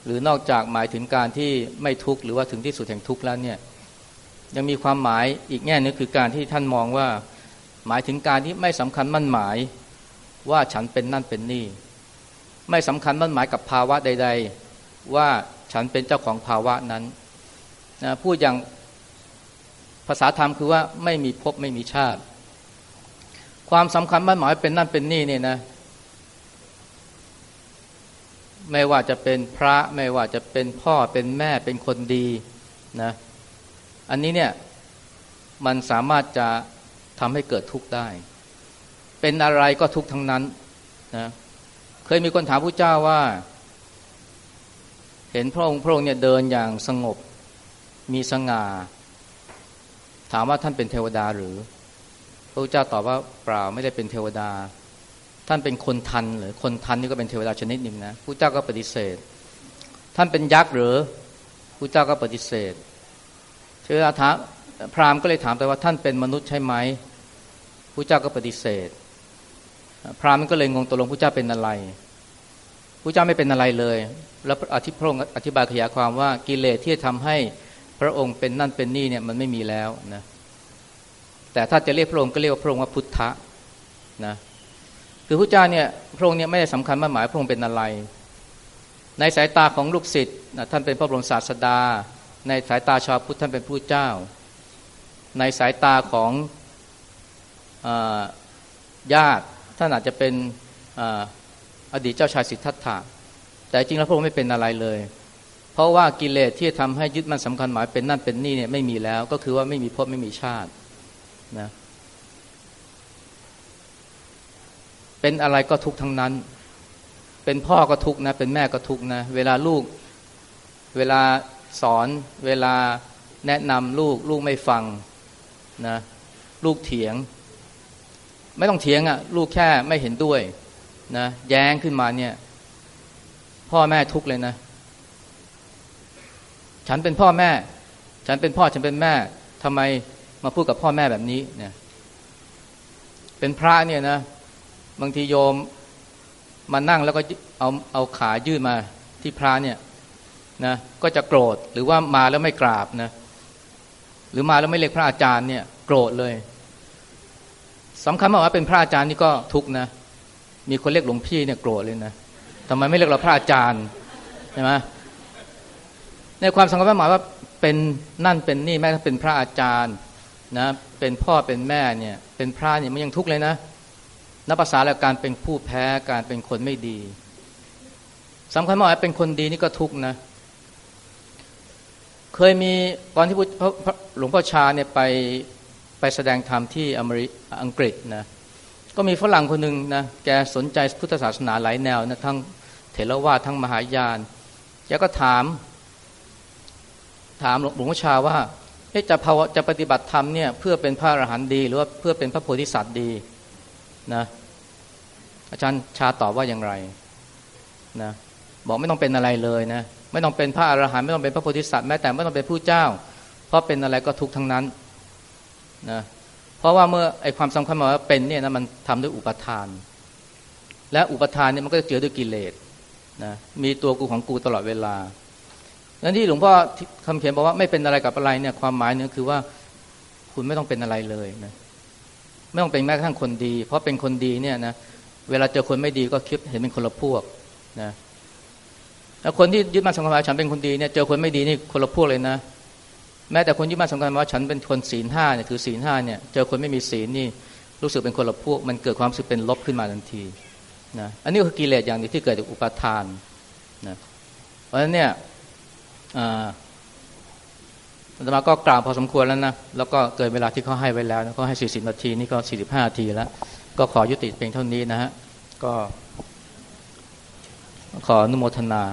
หรือนอกจากหมายถึงการที่ไม่ทุกข์หรือว่าถึงที่สุดแห่งทุกข์แล้วเนี่ยยังมีความหมายอีกแง่นึงคือการที่ท่านมองว่า หมายถึงการที่ไม่สำคัญมั่นหมายว่าฉันเป็นนั่นเป็นนี่ ไม่สำคัญมั่นหมายกับภาวะใด ๆ ว่าฉันเป็นเจ้าของภาวะนั้นนะพูดอย่างภาษาธรรมคือว่าไม่มีภพไม่มีชาติ ความสำคัญมั่นหมายเป็นนั่นเป็นนี่เนี่ยนะ ไม่ว่าจะเป็นพระไม่ว่าจะเป็นพ่อเป็นแม่เป็นคนดีนะอันนี้เนี่ยมันสามารถจะทำให้เกิดทุกข์ได้ เป็นอะไรก็ทุกข์ทั้งนั้นนะ เคยมีคนถามพระเจ้าว่า เห็นพระองค์พระองค์เนี่ยเดินอย่างสงบมีสง่า ถามว่าท่านเป็นเทวดาหรือ พระเจ้าตอบว่าเปล่าไม่ได้เป็นเทวดา ท่านเป็นคนทันหรือคนทันนี่ก็เป็นเทวดาชนิดหนึ่งนะพระเจ้าก็ปฏิเสธ ท่านเป็นยักษ์หรือพระเจ้าก็ปฏิเสธเทวดาถามพราหมณ์ก็เลยถามไปว่าท่านเป็นมนุษย์ใช่ไหมพระเจ้าก็ปฏิเสธ พราหมณ์ก็เลยงงตกลงพระเจ้าเป็นอะไรพระเจ้าไม่เป็นอะไรเลย แล้วอธิพระองค์อธิบายขยายความว่ากิเลสที่ทำให้พระองค์เป็นนั่นเป็นนี่เนี่ยมันไม่มีแล้วนะแต่ถ้าจะเรียกพระองค์ก็เรียกว่าพระองค์ว่าพุทธะนะคือพระเจ้าเนี่ยพระองค์เนี่ยไม่ได้สำคัญมาหมายพระองค์เป็นอะไร ในสายตาของลูกศิษย์ท่านเป็นพระบรมศาสดา ในสายตาชาวพุทธท่านเป็นผู้เจ้า ในสายตาของญาติ ท่านอาจจะเป็นอดีตเจ้าชายสิทธัตถะแต่จริงแล้วพระองค์ไม่เป็นอะไรเลย เพราะว่ากิเลสที่ทำให้ยึดมันสำคัญหมายเป็นนั่นเป็นนี่เนี่ยไม่มีแล้ว ก็คือว่าไม่มีภพไม่มีชาตินะเป็นอะไรก็ทุกทั้งนั้น เป็นพ่อก็ทุกนะ เป็นแม่ก็ทุกนะ เวลาลูก เวลาสอน เวลาแนะนำลูก ลูกไม่ฟังนะ ลูกเถียง ไม่ต้องเถียงอะ่ะ ลูกแค่ไม่เห็นด้วยนะแย้งขึ้นมาเนี่ย พ่อแม่ทุกเลยนะ ฉันเป็นพ่อแม่ ฉันเป็นพ่อฉันเป็นแม่ทำไมมาพูดกับพ่อแม่แบบนี้เนี่ย เป็นพระเนี่ยนะ บางทีโยมมานั่งแล้วก็เอาเอาขายื่นมาที่พระเนี่ยนะก็จะโกรธหรือว่ามาแล้วไม่กราบนะ หรือมาแล้วไม่เรียกพระอาจารย์เนี่ย โกรธเลย สำคัญมากว่าเป็นพระอาจารย์นี่ก็ทุกนะ มีคนเรียกหลวงพี่เนี่ยโกรธเลยนะทำไมไม่เรียกเราพระอาจารย์ใช่ไหมในความสำคัญหมายว่าเป็นนั่นเป็นนี่แม้ถ้าเป็นพระอาจารย์นะเป็นพ่อเป็นแม่เนี่ย เป็นพระเนี่ยมันยังทุกข์เลยนะนับภาษาแล้วการเป็นผู้แพ้การเป็นคนไม่ดีสำคัญมากเป็นคนดีนี่ก็ทุกนะ เคยมีตอนที่หลวงพ่อชาเนี่ยไป ไปแสดงธรรมที่อเมริอังกฤษนะก็มีฝรั่งคนหนึ่งนะแกสนใจพุทธศาสนาหลายแนวนะทั้งเถรวาททั้งมหายานแกก็ถาม ถามหลวงพ่อชาว่าจะภาวจะปฏิบัติธรรมเนี่ยเพื่อเป็นพระอรหันต์ดี หรือว่าเพื่อเป็นพระโพธิสัตว์ดีนะอาจารย์ชาตอบว่าอย่างไรนะบอกไม่ต้องเป็นอะไรเลยนะไม่ต้องเป็นพระอรหันต์ไม่ต้องเป็นพระโพธิสัตว์แม้แต่ไม่ต้องเป็นผู้เจ้า เพราะเป็นอะไรก็ทุกทั้งนั้น นะเพราะว่าเมื่อไอความสำคัญมาว่าเป็นเนี่ยนะมันทำด้วยอุปทาน และอุปทานเนี่ยมันก็จะเจือด้วยกิเลสนะมีตัวกูของกูตลอดเวลานั้นที่หลวงพ่อคำเขียนบอกว่าไม่เป็นอะไรกับอะไรเนี่ยความหมายเนี่ยคือว่าคุณไม่ต้องเป็นอะไรเลยนะไม่ต้องเป็นแม้กระทั่งคนดี เพราะเป็นคนดีเนี่ยนะเวลาเจอคนไม่ดีก็คิดเห็นเป็นคนละพวกนะแล้วคนที่ยึดมั่นสำคัญว่าฉันเป็นคนดีเนี่ยเจอคนไม่ดีนี่คนละพวกเลยนะ แม้แต่คนยึดมั่นสำคัญว่าฉันเป็นคนศีลห้าเนี่ยถือศีลห้าเนี่ยเจอคนไม่มีศีลนี่รู้สึกเป็นคนละพวก มันเกิดความรู้สึกเป็นลบขึ้นมาทันทีนะอันนี้คือกิเลสอย่างนี้ที่เกิดจากอุปาทานนะเพราะฉะนั้นเนี่ยอาตมาก็กล่าวพอสมควรแล้วนะแล้วก็เกินเวลาที่เขาให้ไว้แล้วเขาให้สี่สิบนาทีนี่ก็สี่สิบห้านาทีแล้ว ก็ขอยุติเพียงเท่านี้นะฮะก็ขออนุโมทนา